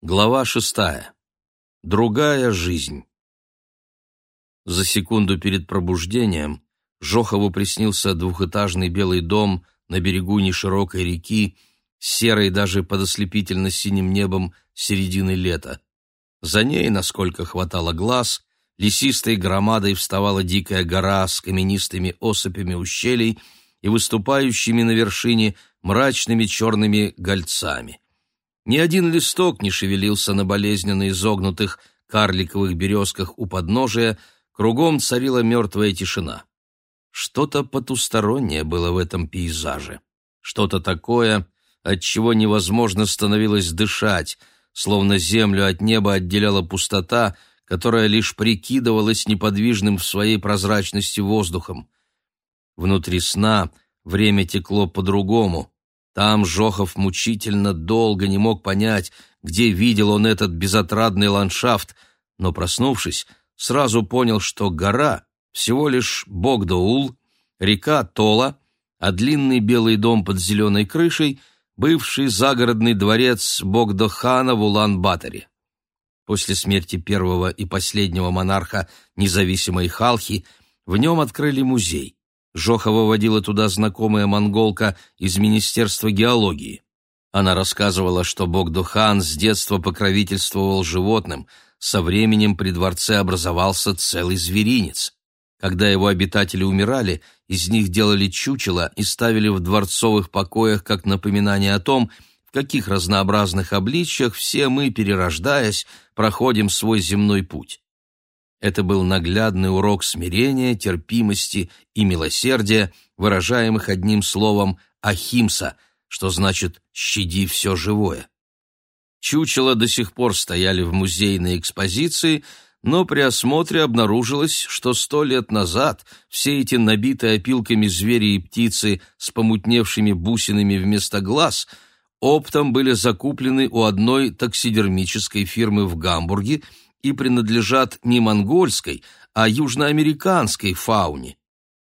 Глава шестая. Другая жизнь. За секунду перед пробуждением Жохову приснился двухэтажный белый дом на берегу неширокой реки, серой даже под ослепительно-синим небом середины лета. За ней, насколько хватало глаз, лесистой громадой вставала дикая гора с каменистыми осыпями ущелий и выступающими на вершине мрачными черными гольцами. Ни один листок не шевелился на болезненно изогнутых карликовых березках у подножия, кругом царила мертвая тишина. Что-то потустороннее было в этом пейзаже, что-то такое, от чего невозможно становилось дышать, словно землю от неба отделяла пустота, которая лишь прикидывалась неподвижным в своей прозрачности воздухом. Внутри сна время текло по-другому, там Жохов мучительно долго не мог понять, где видел он этот безотрадный ландшафт, но, проснувшись, сразу понял, что гора — всего лишь Богдаул, река Тола, а длинный белый дом под зеленой крышей — бывший загородный дворец Богдохана в Улан-Баторе. После смерти первого и последнего монарха независимой Халхи в нем открыли музей. Жохова водила туда знакомая монголка из Министерства геологии. Она рассказывала, что Богдухан с детства покровительствовал животным, со временем при дворце образовался целый зверинец. Когда его обитатели умирали, из них делали чучело и ставили в дворцовых покоях как напоминание о том, в каких разнообразных обличьях все мы, перерождаясь, проходим свой земной путь. Это был наглядный урок смирения, терпимости и милосердия, выражаемых одним словом «ахимса», что значит «щади все живое». Чучела до сих пор стояли в музейной экспозиции, но при осмотре обнаружилось, что сто лет назад все эти набитые опилками звери и птицы с помутневшими бусинами вместо глаз оптом были закуплены у одной таксидермической фирмы в Гамбурге – и принадлежат не монгольской, а южноамериканской фауне.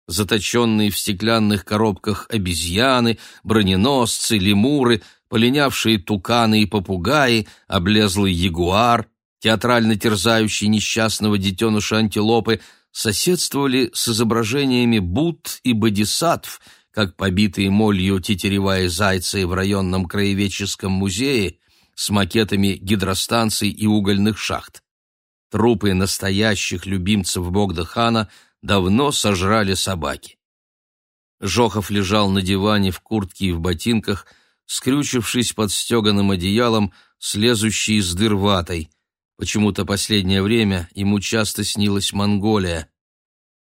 Заточенные в стеклянных коробках обезьяны, броненосцы, лемуры, полинявшие туканы и попугаи, облезлый ягуар, театрально терзающий несчастного детеныша антилопы, соседствовали с изображениями Будд и Бодисаттв, как побитые молью тетеревая зайцы в районном краеведческом музее, с макетами гидростанций и угольных шахт. Трупы настоящих любимцев Богдахана давно сожрали собаки. Жохов лежал на диване в куртке и в ботинках, скрючившись под стеганым одеялом, слезущий из дыр ватой. Почему-то последнее время ему часто снилась Монголия.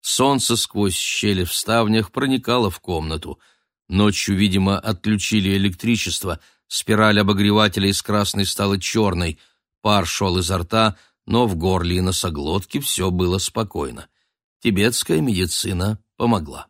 Солнце сквозь щели в ставнях проникало в комнату. Ночью, видимо, отключили электричество, спираль обогревателя из красной стала черной, пар шел изо рта, но в горле и носоглотке все было спокойно. Тибетская медицина помогла.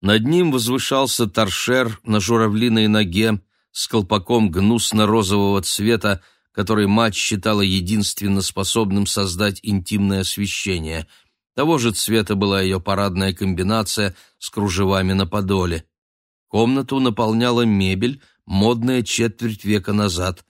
Над ним возвышался торшер на журавлиной ноге с колпаком гнусно-розового цвета, который мать считала единственно способным создать интимное освещение. Того же цвета была ее парадная комбинация с кружевами на подоле. Комнату наполняла мебель, модная четверть века назад.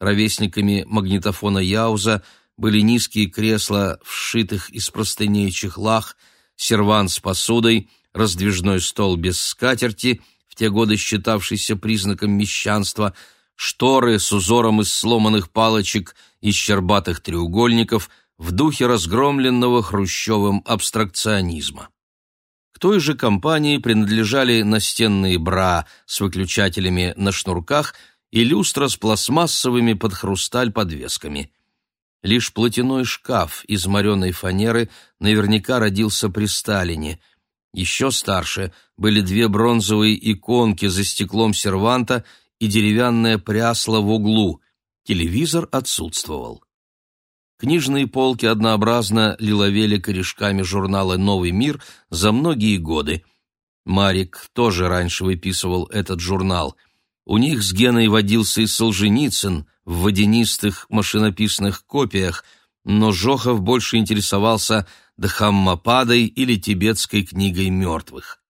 Ровесниками магнитофона Яуза были низкие кресла, вшитых из простыней чехлах, серван с посудой, раздвижной стол без скатерти, в те годы считавшийся признаком мещанства, шторы с узором из сломанных палочек и щербатых треугольников в духе разгромленного Хрущевым абстракционизма. К той же компании принадлежали настенные бра с выключателями на шнурках – и люстра с пластмассовыми под хрусталь подвесками. Лишь платяной шкаф из мореной фанеры наверняка родился при Сталине. Еще старше были две бронзовые иконки за стеклом серванта и деревянное прясло в углу. Телевизор отсутствовал. Книжные полки однообразно лиловели корешками журнала «Новый мир» за многие годы. Марик тоже раньше выписывал этот журнал. У них с Геной водился и Солженицын в водянистых машинописных копиях, но Жохов больше интересовался Дхаммападой или тибетской книгой мертвых.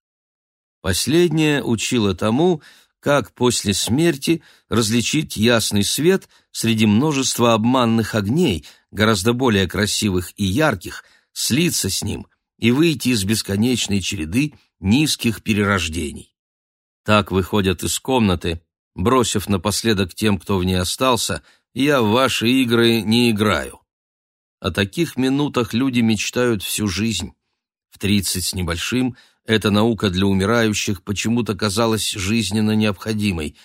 Последняя учила тому, как после смерти различить ясный свет среди множества обманных огней, гораздо более красивых и ярких, слиться с ним и выйти из бесконечной череды низких перерождений. Так выходят из комнаты, бросив напоследок тем, кто в ней остался, «Я в ваши игры не играю». О таких минутах люди мечтают всю жизнь. В тридцать с небольшим эта наука для умирающих почему-то казалась жизненно необходимой.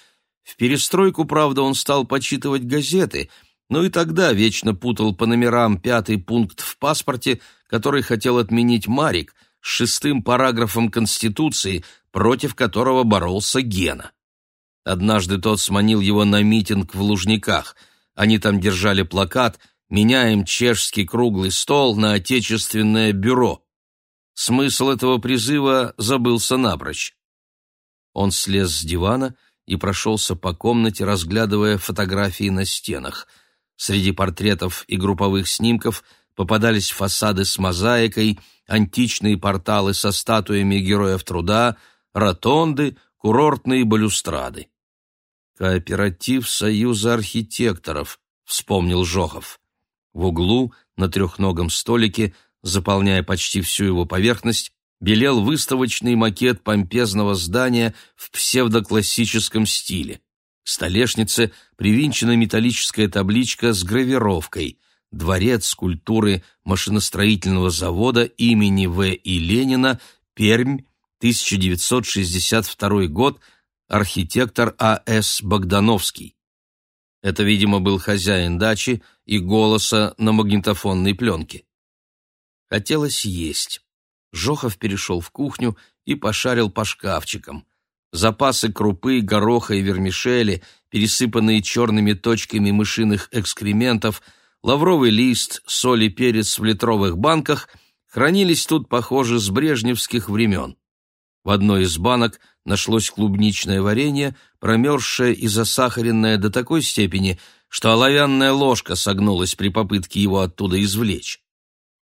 В перестройку, правда, он стал почитывать газеты, но и тогда вечно путал по номерам пятый пункт в паспорте, который хотел отменить Марик, с шестым параграфом Конституции, против которого боролся Гена. Однажды тот сманил его на митинг в Лужниках. Они там держали плакат «Меняем чешский круглый стол на отечественное бюро». Смысл этого призыва забылся напрочь. Он слез с дивана и прошелся по комнате, разглядывая фотографии на стенах. Среди портретов и групповых снимков попадались фасады с мозаикой, античные порталы со статуями героев труда, ротонды, курортные балюстрады. «Кооператив Союза архитекторов», — вспомнил Жохов. В углу, на трехногом столике, заполняя почти всю его поверхность, белел выставочный макет помпезного здания в псевдоклассическом стиле. К столешнице привинчена металлическая табличка с гравировкой «Дворец культуры машиностроительного завода имени В. И. Ленина, Пермь, 1962 год», архитектор А.С. Богдановский. Это, видимо, был хозяин дачи и голоса на магнитофонной пленке. Хотелось есть. Жохов перешел в кухню и пошарил по шкафчикам. Запасы крупы, гороха и вермишели, пересыпанные черными точками мышиных экскрементов, лавровый лист, соль и перец в литровых банках хранились тут, похоже, с брежневских времен. В одной из банок нашлось клубничное варенье, промерзшее и засахаренное до такой степени, что оловянная ложка согнулась при попытке его оттуда извлечь.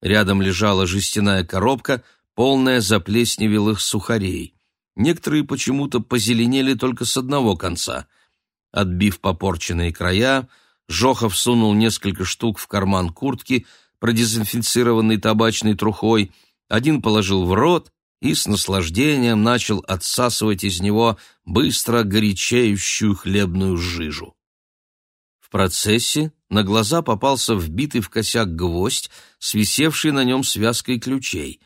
Рядом лежала жестяная коробка, полная заплесневелых сухарей. Некоторые почему-то позеленели только с одного конца. Отбив попорченные края, Жохов сунул несколько штук в карман куртки, продезинфицированной табачной трухой, один положил в рот и с наслаждением начал отсасывать из него быстро горячеющую хлебную жижу. В процессе на глаза попался вбитый в косяк гвоздь, свисевший на нем связкой ключей.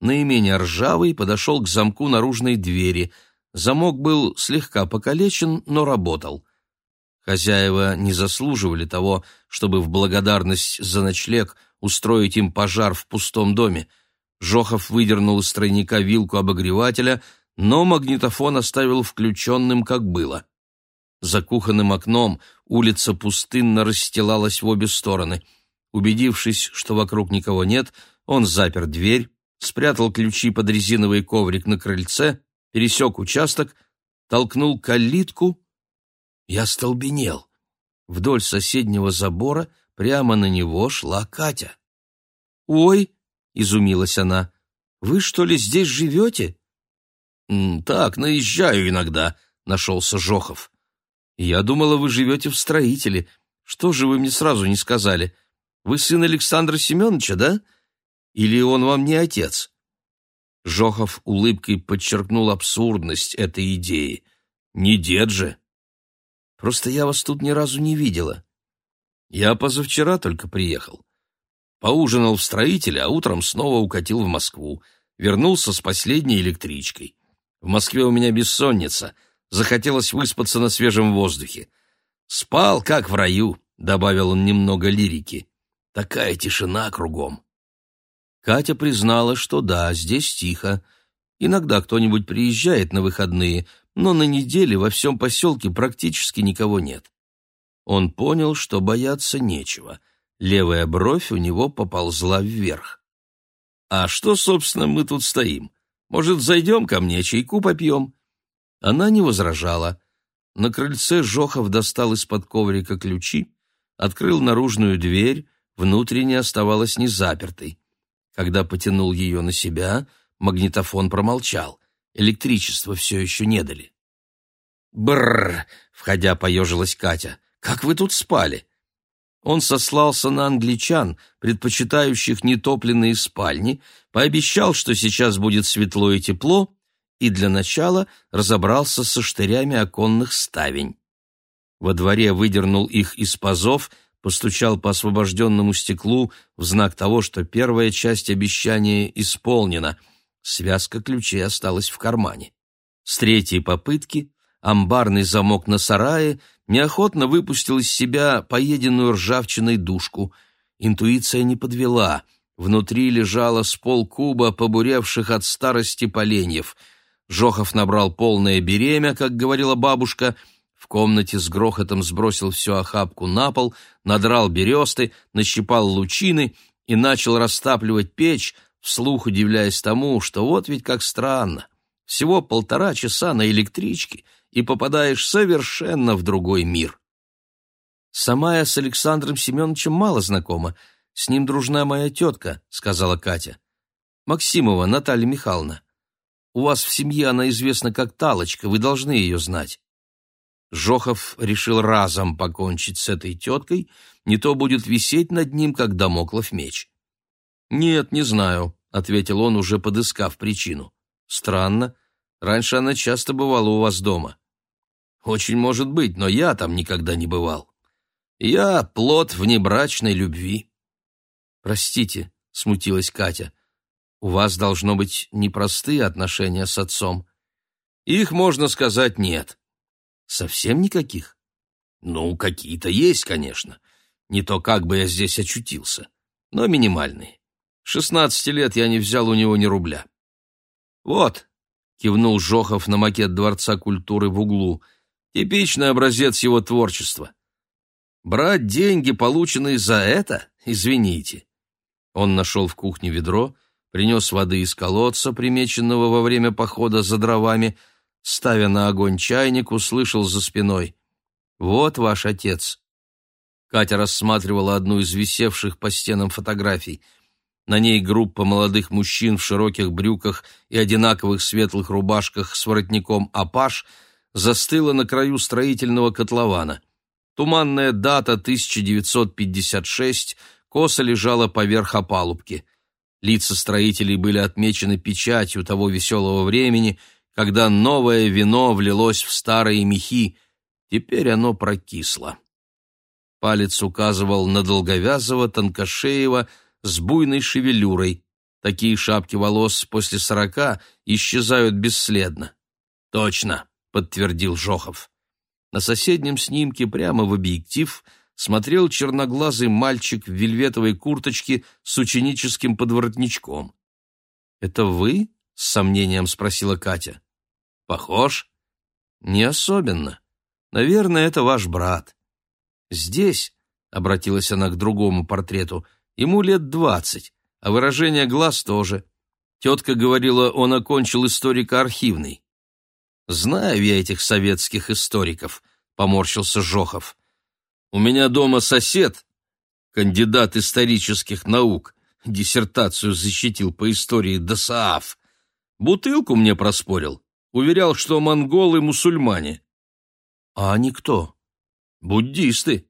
Наименее ржавый подошел к замку наружной двери. Замок был слегка покалечен, но работал. Хозяева не заслуживали того, чтобы в благодарность за ночлег устроить им пожар в пустом доме — Жохов выдернул из тройника вилку обогревателя, но магнитофон оставил включенным, как было. За кухонным окном улица пустынно расстилалась в обе стороны. Убедившись, что вокруг никого нет, он запер дверь, спрятал ключи под резиновый коврик на крыльце, пересек участок, толкнул калитку и остолбенел. Вдоль соседнего забора прямо на него шла Катя. «Ой!» — изумилась она. «Вы, что ли, здесь живете?» «Так, наезжаю иногда», — нашелся Жохов. «Я думала, вы живете в строителе. Что же вы мне сразу не сказали? Вы сын Александра Семеновича, да? Или он вам не отец?» Жохов улыбкой подчеркнул абсурдность этой идеи. «Не дед же!» «Просто я вас тут ни разу не видела. Я позавчера только приехал. Поужинал в строителе, а утром снова укатил в Москву. Вернулся с последней электричкой. В Москве у меня бессонница. Захотелось выспаться на свежем воздухе. Спал, как в раю, — добавил он немного лирики. Такая тишина кругом. Катя признала, что да, здесь тихо. Иногда кто-нибудь приезжает на выходные, но на неделе во всем поселке практически никого нет. Он понял, что бояться нечего — Левая бровь у него поползла вверх. «А что, собственно, мы тут стоим? Может, зайдем ко мне, чайку попьем?» Она не возражала. На крыльце Жохов достал из-под коврика ключи, открыл наружную дверь, внутренняя оставалась незапертой. Когда потянул ее на себя, магнитофон промолчал. Электричество все еще не дали. Бррр, входя, поежилась Катя. Как вы тут спали? Он сослался на англичан, предпочитающих нетопленные спальни, пообещал, что сейчас будет светло и тепло, и для начала разобрался со штырями оконных ставень. Во дворе выдернул их из пазов, постучал по освобожденному стеклу в знак того, что первая часть обещания исполнена. Связка ключей осталась в кармане. С третьей попытки амбарный замок на сарае неохотно выпустил из себя поеденную ржавчиной душку. Интуиция не подвела. Внутри лежало с полкуба побуревших от старости поленьев. Жохов набрал полное беремя, как говорила бабушка, в комнате с грохотом сбросил всю охапку на пол, надрал бересты, нащипал лучины и начал растапливать печь, вслух удивляясь тому, что вот ведь как странно. Всего полтора часа на электричке, и попадаешь совершенно в другой мир. Сама я с Александром Семеновичем мало знакома. С ним дружна моя тетка, — сказала Катя. Максимова Наталья Михайловна. У вас в семье она известна как Талочка, вы должны ее знать. Жохов решил разом покончить с этой теткой, не то будет висеть над ним, как домоклов меч. «Нет, не знаю», — ответил он, уже подыскав причину. «Странно. Раньше она часто бывала у вас дома». Очень может быть, но я там никогда не бывал. Я плод внебрачной любви. Простите, смутилась Катя. У вас должно быть непростые отношения с отцом. Их, можно сказать, нет. Совсем никаких? Ну, какие-то есть, конечно. Не то как бы я здесь очутился, но минимальные. Шестнадцати лет я не взял у него ни рубля. Вот, кивнул Жохов на макет Дворца культуры в углу, Типичный образец его творчества. Брать деньги, полученные за это, извините. Он нашел в кухне ведро, принес воды из колодца, примеченного во время похода за дровами, ставя на огонь чайник, услышал за спиной. «Вот ваш отец». Катя рассматривала одну из висевших по стенам фотографий. На ней группа молодых мужчин в широких брюках и одинаковых светлых рубашках с воротником «Апаш» застыла на краю строительного котлована. Туманная дата 1956 косо лежала поверх опалубки. Лица строителей были отмечены печатью того веселого времени, когда новое вино влилось в старые мехи. Теперь оно прокисло. Палец указывал на долговязого, тонкошеева, с буйной шевелюрой. Такие шапки волос после сорока исчезают бесследно. Точно, подтвердил Жохов. На соседнем снимке прямо в объектив смотрел черноглазый мальчик в вельветовой курточке с ученическим подворотничком. «Это вы?» — с сомнением спросила Катя. «Похож?» «Не особенно. Наверное, это ваш брат». «Здесь», — обратилась она к другому портрету, — «ему лет двадцать, а выражение глаз тоже. Тетка говорила, он окончил историко-архивный. Знаю я этих советских историков, поморщился Жохов. У меня дома сосед, кандидат исторических наук, диссертацию защитил по истории ДСААФ. Бутылку мне проспорил, уверял, что монголы мусульмане. А они кто? Буддисты.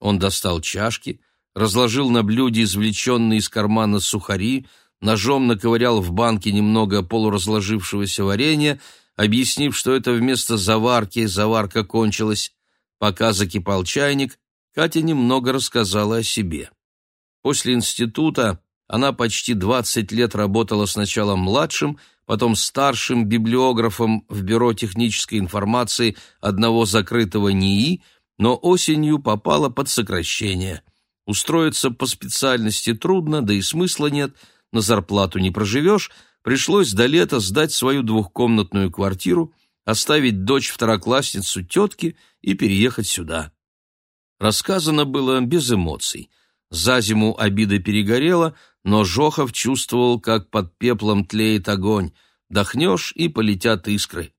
Он достал чашки, разложил на блюде извлеченные из кармана сухари, ножом наковырял в банке немного полуразложившегося варенья объяснив, что это вместо заварки заварка кончилась. Пока закипал чайник, Катя немного рассказала о себе. После института она почти 20 лет работала сначала младшим, потом старшим библиографом в Бюро технической информации одного закрытого НИИ, но осенью попала под сокращение. Устроиться по специальности трудно, да и смысла нет, на зарплату не проживешь, пришлось до лета сдать свою двухкомнатную квартиру, оставить дочь-второклассницу тетки и переехать сюда. Рассказано было без эмоций. За зиму обида перегорела, но Жохов чувствовал, как под пеплом тлеет огонь. Дохнешь, и полетят искры.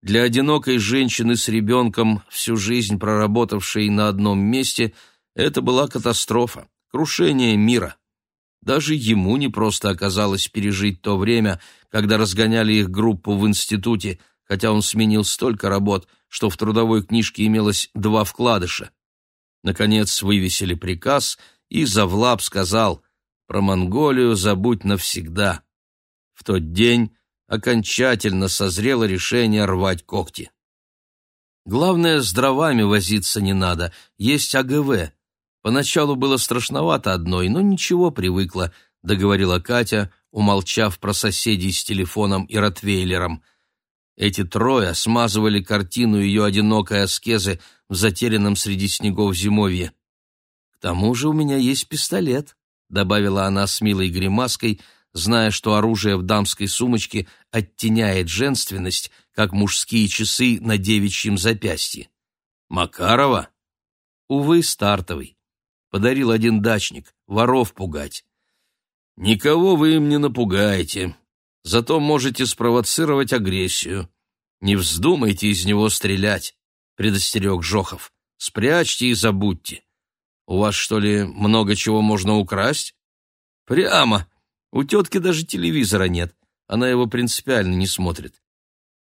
Для одинокой женщины с ребенком, всю жизнь проработавшей на одном месте, это была катастрофа, крушение мира. Даже ему не просто оказалось пережить то время, когда разгоняли их группу в институте, хотя он сменил столько работ, что в трудовой книжке имелось два вкладыша. Наконец вывесили приказ, и Завлап сказал «Про Монголию забудь навсегда». В тот день окончательно созрело решение рвать когти. Главное, с дровами возиться не надо, есть АГВ. Поначалу было страшновато одной, но ничего, привыкла, договорила Катя, умолчав про соседей с телефоном и ротвейлером. Эти трое смазывали картину ее одинокой аскезы в затерянном среди снегов зимовье. «К тому же у меня есть пистолет», — добавила она с милой гримаской, зная, что оружие в дамской сумочке оттеняет женственность, как мужские часы на девичьем запястье. «Макарова?» «Увы, стартовый. Подарил один дачник, воров пугать». «Никого вы им не напугаете, зато можете спровоцировать агрессию. Не вздумайте из него стрелять», — предостерег Жохов. «Спрячьте и забудьте. У вас, что ли, много чего можно украсть?» «Прямо. У тетки даже телевизора нет. Она его принципиально не смотрит.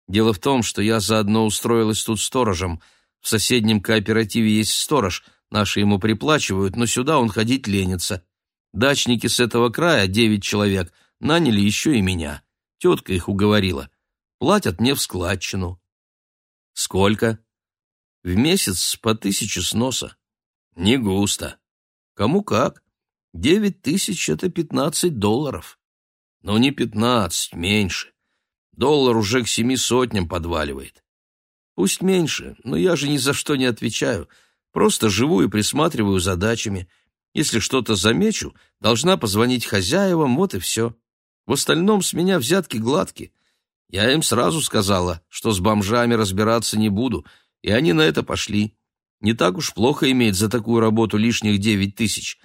Дело в том, что я заодно устроилась тут сторожем. В соседнем кооперативе есть сторож, наши ему приплачивают, но сюда он ходить ленится. Дачники с этого края, девять человек, наняли еще и меня. Тетка их уговорила. Платят мне в складчину. Сколько? В месяц по тысяче сноса. Не густо. Кому как. Девять тысяч — это пятнадцать долларов. Но не пятнадцать, меньше. Доллар уже к семи сотням подваливает. Пусть меньше, но я же ни за что не отвечаю. Просто живу и присматриваю за дачами. Если что-то замечу, должна позвонить хозяевам, вот и все. В остальном с меня взятки гладкие. Я им сразу сказала, что с бомжами разбираться не буду, и они на это пошли. Не так уж плохо иметь за такую работу лишних девять тысяч.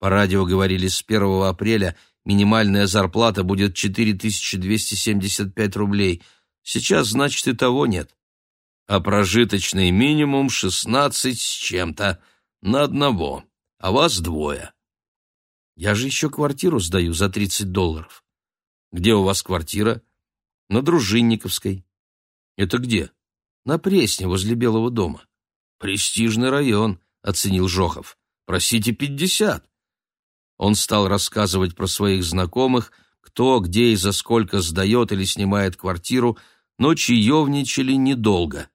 По радио говорили с 1 апреля – минимальная зарплата будет 4275 рублей. Сейчас, значит, и того нет. А прожиточный минимум 16 с чем-то на одного, а вас двое. Я же еще квартиру сдаю за 30 долларов. Где у вас квартира? На Дружинниковской. Это где? На Пресне, возле Белого дома. Престижный район, оценил Жохов. Просите 50. Он стал рассказывать про своих знакомых, кто, где и за сколько сдает или снимает квартиру, но чаевничали недолго.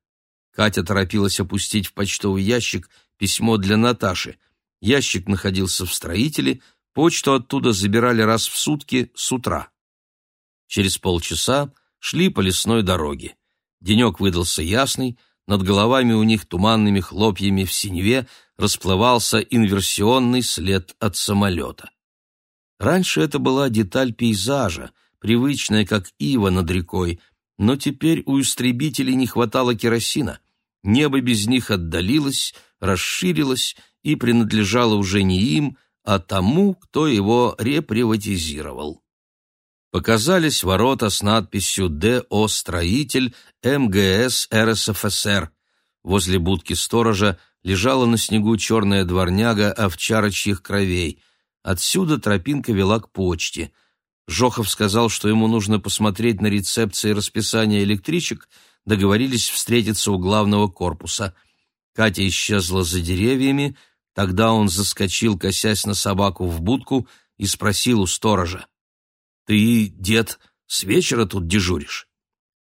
Катя торопилась опустить в почтовый ящик письмо для Наташи. Ящик находился в строителе, почту оттуда забирали раз в сутки с утра. Через полчаса шли по лесной дороге. Денек выдался ясный, над головами у них туманными хлопьями в синеве расплывался инверсионный след от самолета. Раньше это была деталь пейзажа, привычная, как ива над рекой, но теперь у истребителей не хватало керосина. Небо без них отдалилось, расширилось и принадлежало уже не им, а тому, кто его реприватизировал. Показались ворота с надписью «ДО Строитель МГС РСФСР». Возле будки сторожа лежала на снегу черная дворняга овчарочьих кровей. Отсюда тропинка вела к почте. Жохов сказал, что ему нужно посмотреть на рецепции расписания электричек, договорились встретиться у главного корпуса. Катя исчезла за деревьями, тогда он заскочил, косясь на собаку в будку, и спросил у сторожа. «Ты, дед, с вечера тут дежуришь?»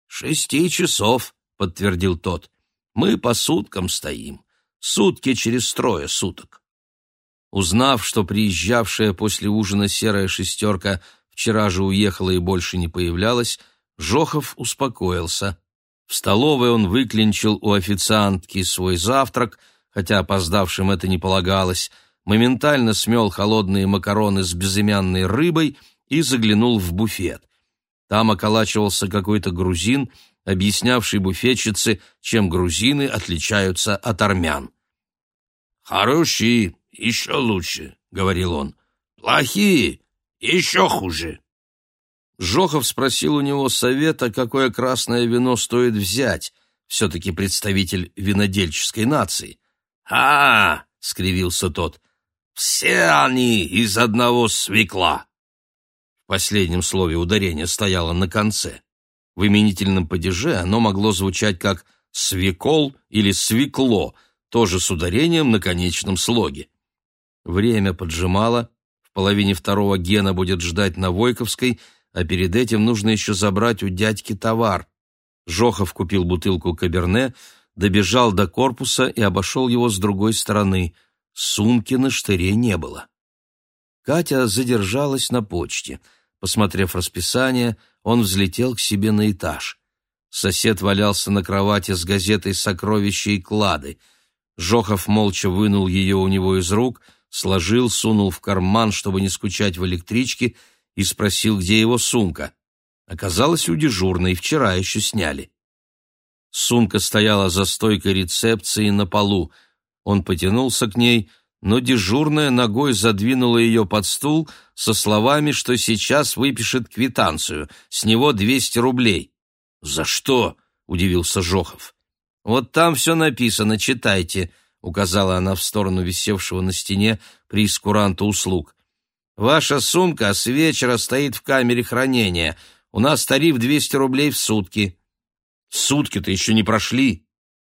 «Шести часов», — подтвердил тот. «Мы по суткам стоим. Сутки через трое суток. Узнав, что приезжавшая после ужина серая шестерка вчера же уехала и больше не появлялась, Жохов успокоился. В столовой он выклинчил у официантки свой завтрак, хотя опоздавшим это не полагалось, моментально смел холодные макароны с безымянной рыбой и заглянул в буфет. Там околачивался какой-то грузин — объяснявший буфетчице, чем грузины отличаются от армян. «Хорошие, еще лучше», — говорил он. «Плохие, еще хуже». Жохов спросил у него совета, какое красное вино стоит взять, все-таки представитель винодельческой нации. «А, — скривился тот, — все они из одного свекла». В последнем слове ударение стояло на конце. В именительном падеже оно могло звучать как «свекол» или «свекло», тоже с ударением на конечном слоге. Время поджимало, в половине второго Гена будет ждать на Войковской, а перед этим нужно еще забрать у дядьки товар. Жохов купил бутылку каберне, добежал до корпуса и обошел его с другой стороны. Сумки на штыре не было. Катя задержалась на почте. Посмотрев расписание, он взлетел к себе на этаж. Сосед валялся на кровати с газетой «Сокровища и клады». Жохов молча вынул ее у него из рук, сложил, сунул в карман, чтобы не скучать в электричке, и спросил, где его сумка. Оказалось, у дежурной, вчера еще сняли. Сумка стояла за стойкой рецепции на полу. Он потянулся к ней, но дежурная ногой задвинула ее под стул со словами, что сейчас выпишет квитанцию, с него 200 рублей. «За что?» — удивился Жохов. «Вот там все написано, читайте», — указала она в сторону висевшего на стене прейскуранта услуг. «Ваша сумка с вечера стоит в камере хранения. У нас тариф 200 рублей в сутки». «Сутки-то еще не прошли»,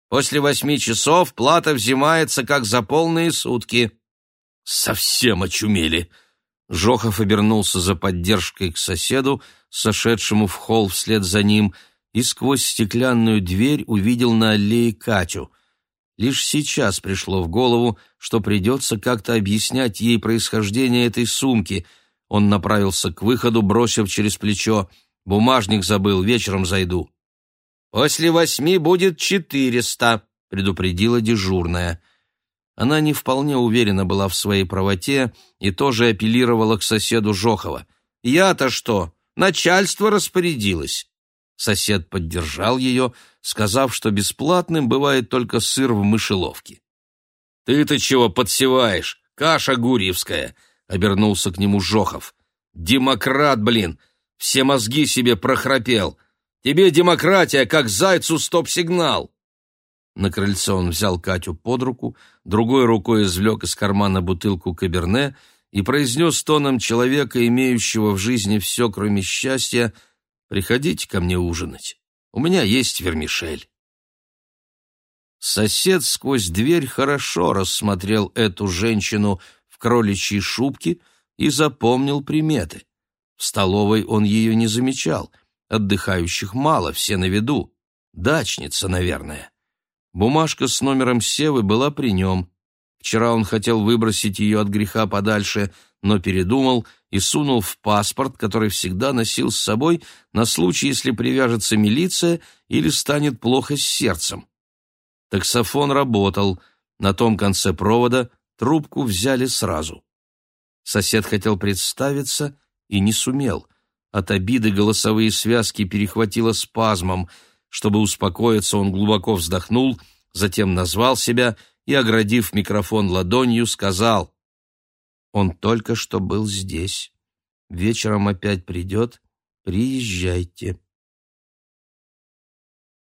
После восьми часов плата взимается как за полные сутки. Совсем очумели. Жохов обернулся за поддержкой к соседу, сошедшему в холл вслед за ним, и сквозь стеклянную дверь увидел на аллее Катю. Лишь сейчас пришло в голову, что придется как-то объяснять ей происхождение этой сумки. Он направился к выходу, бросив через плечо. «Бумажник забыл, вечером зайду». «После восьми будет четыреста», — предупредила дежурная. Она не вполне уверена была в своей правоте и тоже апеллировала к соседу Жохова. «Я-то что? Начальство распорядилось». Сосед поддержал ее, сказав, что бесплатным бывает только сыр в мышеловке. «Ты-то чего подсеваешь? Каша гурьевская!» — обернулся к нему Жохов. «Демократ, блин! Все мозги себе прохрапел! Тебе демократия, как зайцу стоп-сигнал!» На крыльцо он взял Катю под руку, другой рукой извлек из кармана бутылку каберне и произнес тоном человека, имеющего в жизни все, кроме счастья, «Приходите ко мне ужинать. У меня есть вермишель». Сосед сквозь дверь хорошо рассмотрел эту женщину в кроличьей шубке и запомнил приметы. В столовой он ее не замечал — Отдыхающих мало, все на виду. Дачница, наверное. Бумажка с номером Севы была при нем. Вчера он хотел выбросить ее от греха подальше, но передумал и сунул в паспорт, который всегда носил с собой на случай, если привяжется милиция или станет плохо с сердцем. Таксофон работал. На том конце провода трубку взяли сразу. Сосед хотел представиться и не сумел — от обиды голосовые связки перехватило спазмом. Чтобы успокоиться, он глубоко вздохнул, затем назвал себя и, оградив микрофон ладонью, сказал «Он только что был здесь. Вечером опять придет. Приезжайте».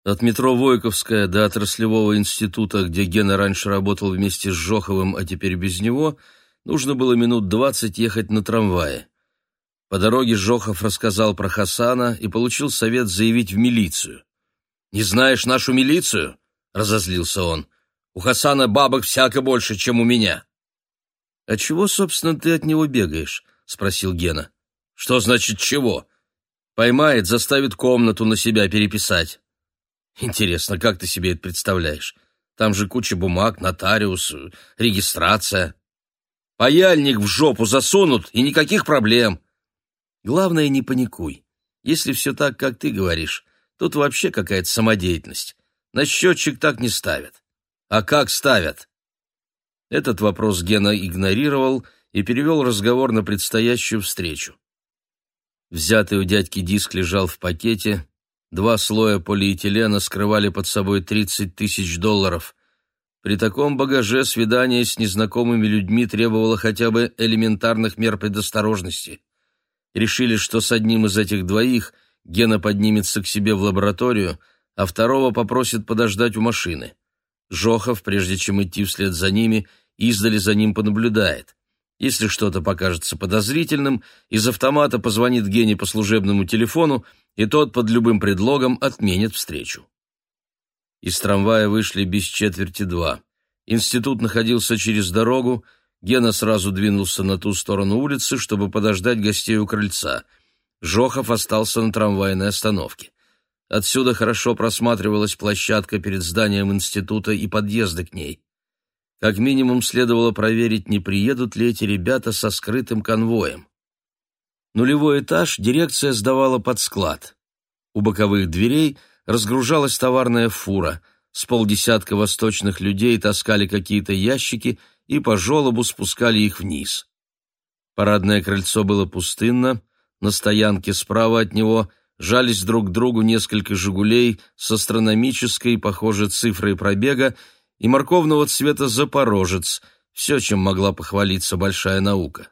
От метро Войковская до отраслевого института, где Гена раньше работал вместе с Жоховым, а теперь без него, нужно было минут двадцать ехать на трамвае. По дороге Жохов рассказал про Хасана и получил совет заявить в милицию. «Не знаешь нашу милицию?» — разозлился он. «У Хасана бабок всяко больше, чем у меня». «А чего, собственно, ты от него бегаешь?» — спросил Гена. «Что значит чего?» «Поймает, заставит комнату на себя переписать». «Интересно, как ты себе это представляешь? Там же куча бумаг, нотариус, регистрация». «Паяльник в жопу засунут, и никаких проблем». Главное, не паникуй. Если все так, как ты говоришь, тут вообще какая-то самодеятельность. На счетчик так не ставят. А как ставят? Этот вопрос Гена игнорировал и перевел разговор на предстоящую встречу. Взятый у дядьки диск лежал в пакете, два слоя полиэтилена скрывали под собой 30 тысяч долларов. При таком багаже свидание с незнакомыми людьми требовало хотя бы элементарных мер предосторожности решили, что с одним из этих двоих Гена поднимется к себе в лабораторию, а второго попросит подождать у машины. Жохов, прежде чем идти вслед за ними, издали за ним понаблюдает. Если что-то покажется подозрительным, из автомата позвонит Гене по служебному телефону, и тот под любым предлогом отменит встречу. Из трамвая вышли без четверти два. Институт находился через дорогу, Гена сразу двинулся на ту сторону улицы, чтобы подождать гостей у крыльца. Жохов остался на трамвайной остановке. Отсюда хорошо просматривалась площадка перед зданием института и подъезды к ней. Как минимум следовало проверить, не приедут ли эти ребята со скрытым конвоем. Нулевой этаж дирекция сдавала под склад. У боковых дверей разгружалась товарная фура. С полдесятка восточных людей таскали какие-то ящики и по желобу спускали их вниз. Парадное крыльцо было пустынно, на стоянке справа от него жались друг к другу несколько «Жигулей» с астрономической, похоже, цифрой пробега и морковного цвета «Запорожец», все, чем могла похвалиться большая наука.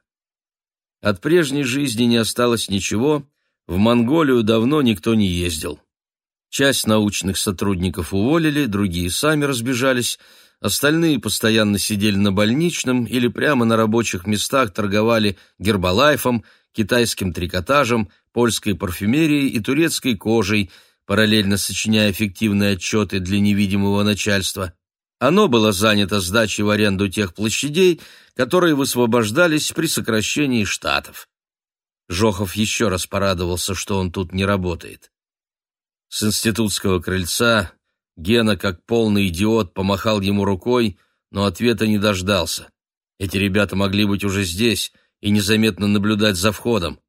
От прежней жизни не осталось ничего, в Монголию давно никто не ездил. Часть научных сотрудников уволили, другие сами разбежались, остальные постоянно сидели на больничном или прямо на рабочих местах торговали гербалайфом, китайским трикотажем, польской парфюмерией и турецкой кожей, параллельно сочиняя эффективные отчеты для невидимого начальства. Оно было занято сдачей в аренду тех площадей, которые высвобождались при сокращении штатов. Жохов еще раз порадовался, что он тут не работает. С институтского крыльца Гена, как полный идиот, помахал ему рукой, но ответа не дождался. Эти ребята могли быть уже здесь и незаметно наблюдать за входом.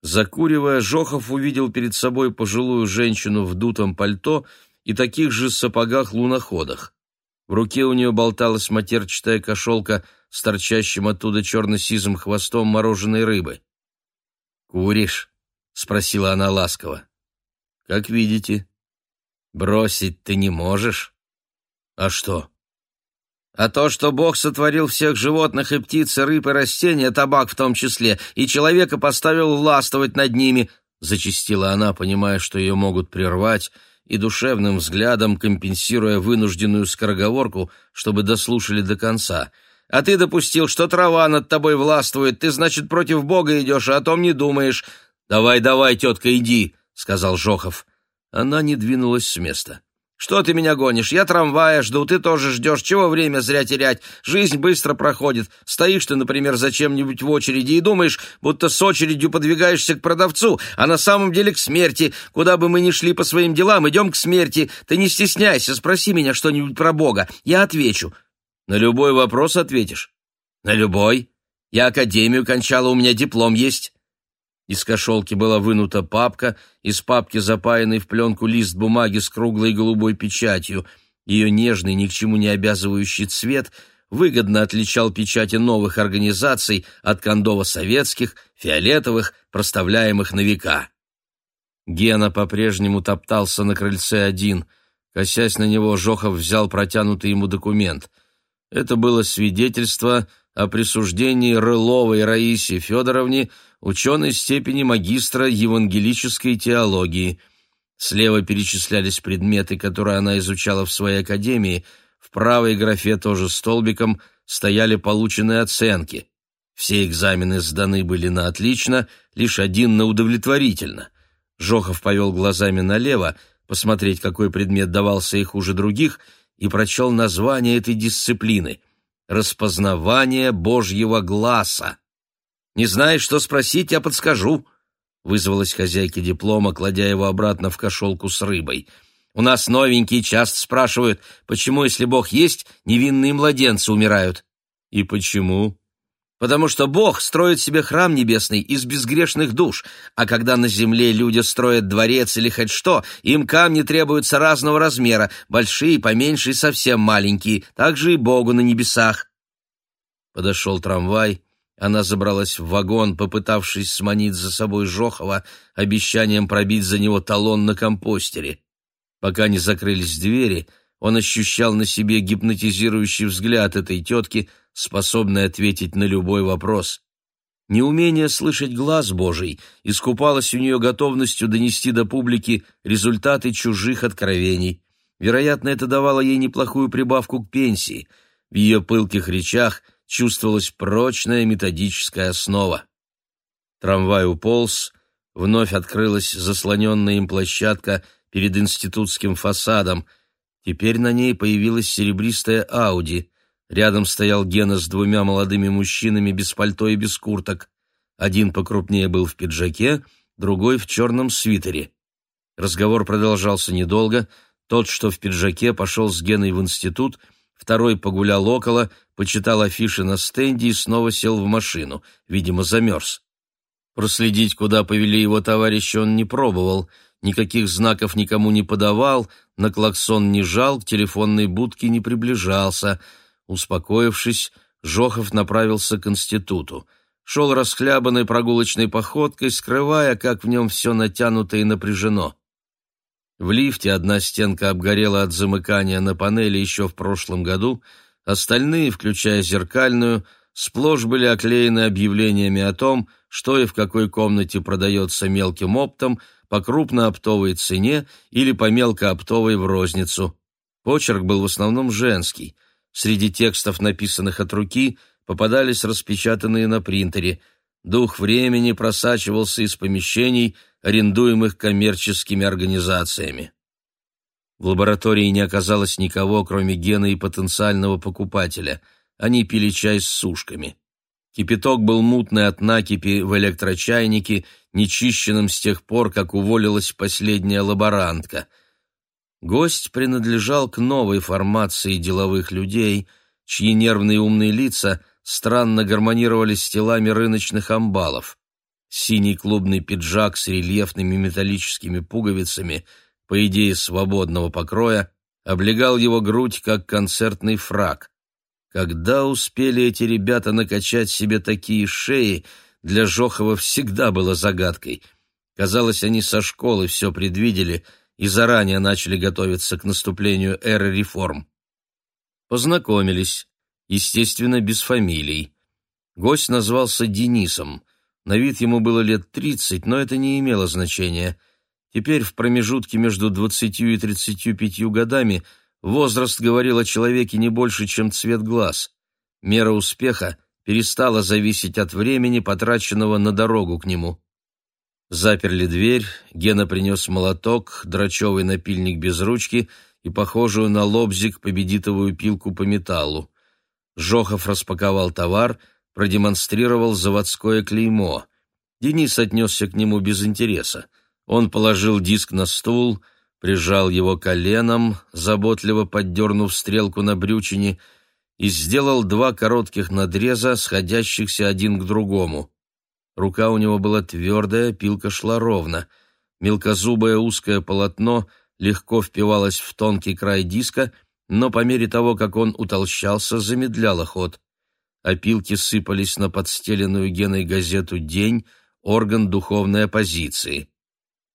Закуривая, Жохов увидел перед собой пожилую женщину в дутом пальто и таких же сапогах-луноходах. В руке у нее болталась матерчатая кошелка с торчащим оттуда черно-сизым хвостом мороженой рыбы. «Куришь?» — спросила она ласково. «Как видите. Бросить ты не можешь. А что?» «А то, что Бог сотворил всех животных и птиц, и рыб, и растения, табак в том числе, и человека поставил властвовать над ними», — зачастила она, понимая, что ее могут прервать, — и душевным взглядом компенсируя вынужденную скороговорку, чтобы дослушали до конца. «А ты допустил, что трава над тобой властвует, ты, значит, против Бога идешь, а о том не думаешь». «Давай, давай, тетка, иди», — сказал Жохов. Она не двинулась с места. «Что ты меня гонишь? Я трамвая жду, ты тоже ждешь. Чего время зря терять? Жизнь быстро проходит. Стоишь ты, например, за чем-нибудь в очереди и думаешь, будто с очередью подвигаешься к продавцу, а на самом деле к смерти. Куда бы мы ни шли по своим делам, идем к смерти. Ты не стесняйся, спроси меня что-нибудь про Бога. Я отвечу». «На любой вопрос ответишь?» «На любой. Я академию кончала, у меня диплом есть». Из кошелки была вынута папка, из папки запаянный в пленку лист бумаги с круглой голубой печатью. Ее нежный, ни к чему не обязывающий цвет выгодно отличал печати новых организаций от кондова советских, фиолетовых, проставляемых на века. Гена по-прежнему топтался на крыльце один. Косясь на него, Жохов взял протянутый ему документ. Это было свидетельство о присуждении Рыловой Раисе Федоровне ученой степени магистра евангелической теологии. Слева перечислялись предметы, которые она изучала в своей академии, в правой графе тоже столбиком стояли полученные оценки. Все экзамены сданы были на отлично, лишь один на удовлетворительно. Жохов повел глазами налево, посмотреть, какой предмет давался и хуже других, и прочел название этой дисциплины — «Распознавание Божьего глаза». Не знаешь, что спросить, я подскажу», — вызвалась хозяйка диплома, кладя его обратно в кошелку с рыбой. «У нас новенькие часто спрашивают, почему, если Бог есть, невинные младенцы умирают?» «И почему?» «Потому что Бог строит себе храм небесный из безгрешных душ, а когда на земле люди строят дворец или хоть что, им камни требуются разного размера, большие, поменьше и совсем маленькие, так же и Богу на небесах». Подошел трамвай, она забралась в вагон, попытавшись сманить за собой Жохова обещанием пробить за него талон на компостере. Пока не закрылись двери, он ощущал на себе гипнотизирующий взгляд этой тетки, способной ответить на любой вопрос. Неумение слышать глаз Божий искупалось у нее готовностью донести до публики результаты чужих откровений. Вероятно, это давало ей неплохую прибавку к пенсии. В ее пылких речах – чувствовалась прочная методическая основа. Трамвай уполз, вновь открылась заслоненная им площадка перед институтским фасадом. Теперь на ней появилась серебристая Ауди. Рядом стоял Гена с двумя молодыми мужчинами без пальто и без курток. Один покрупнее был в пиджаке, другой в черном свитере. Разговор продолжался недолго. Тот, что в пиджаке, пошел с Геной в институт, второй погулял около, почитал афиши на стенде и снова сел в машину. Видимо, замерз. Проследить, куда повели его товарищи, он не пробовал. Никаких знаков никому не подавал, на клаксон не жал, к телефонной будке не приближался. Успокоившись, Жохов направился к институту шел расхлябанной прогулочной походкой, скрывая, как в нем все натянуто и напряжено. В лифте одна стенка обгорела от замыкания на панели еще в прошлом году, остальные, включая зеркальную, сплошь были оклеены объявлениями о том, что и в какой комнате продается мелким оптом, по крупнооптовой цене или по мелкооптовой в розницу. Почерк был в основном женский. Среди текстов, написанных от руки, попадались распечатанные на принтере. Дух времени просачивался из помещений, арендуемых коммерческими организациями. В лаборатории не оказалось никого, кроме Гена и потенциального покупателя. Они пили чай с сушками. Кипяток был мутный от накипи в электрочайнике, нечищенном с тех пор, как уволилась последняя лаборантка. Гость принадлежал к новой формации деловых людей, чьи нервные умные лица странно гармонировали с телами рыночных амбалов. Синий клубный пиджак с рельефными металлическими пуговицами, по идее свободного покроя, облегал его грудь, как концертный фраг. Когда успели эти ребята накачать себе такие шеи, для Жохова всегда было загадкой. Казалось, они со школы все предвидели и заранее начали готовиться к наступлению эры реформ. Познакомились, естественно, без фамилий. Гость назвался Денисом. На вид ему было лет тридцать, но это не имело значения. Теперь в промежутке между двадцатью и тридцатью пятью годами возраст говорил о человеке не больше, чем цвет глаз. Мера успеха перестала зависеть от времени, потраченного на дорогу к нему. Заперли дверь, Гена принес молоток, драчевый напильник без ручки и похожую на лобзик победитовую пилку по металлу. Жохов распаковал товар, продемонстрировал заводское клеймо. Денис отнесся к нему без интереса. Он положил диск на стул, прижал его коленом, заботливо поддернув стрелку на брючине, и сделал два коротких надреза, сходящихся один к другому. Рука у него была твердая, пилка шла ровно. Мелкозубое узкое полотно легко впивалось в тонкий край диска — но по мере того, как он утолщался, замедляло ход. Опилки сыпались на подстеленную Геной газету «День», орган духовной оппозиции.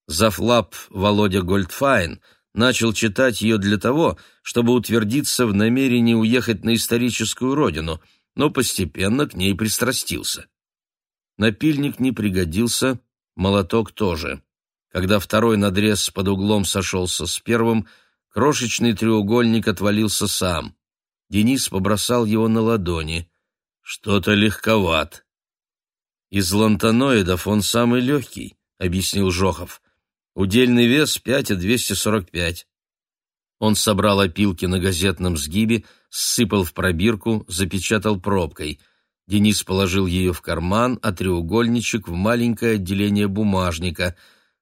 Зафлап Володя Гольдфайн начал читать ее для того, чтобы утвердиться в намерении уехать на историческую родину, но постепенно к ней пристрастился. Напильник не пригодился, молоток тоже. Когда второй надрез под углом сошелся с первым – Крошечный треугольник отвалился сам. Денис побросал его на ладони. Что-то легковат. Из лантаноидов он самый легкий, объяснил Жохов. Удельный вес 5,245. Он собрал опилки на газетном сгибе, сыпал в пробирку, запечатал пробкой. Денис положил ее в карман, а треугольничек в маленькое отделение бумажника.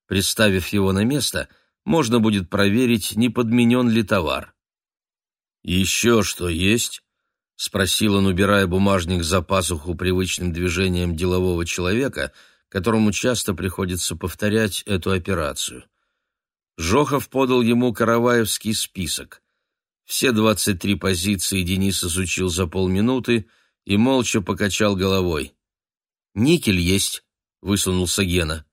Приставив его на место — можно будет проверить, не подменен ли товар. «Еще что есть?» — спросил он, убирая бумажник за пазуху привычным движением делового человека, которому часто приходится повторять эту операцию. Жохов подал ему караваевский список. Все двадцать три позиции Денис изучил за полминуты и молча покачал головой. «Никель есть», — высунулся Гена.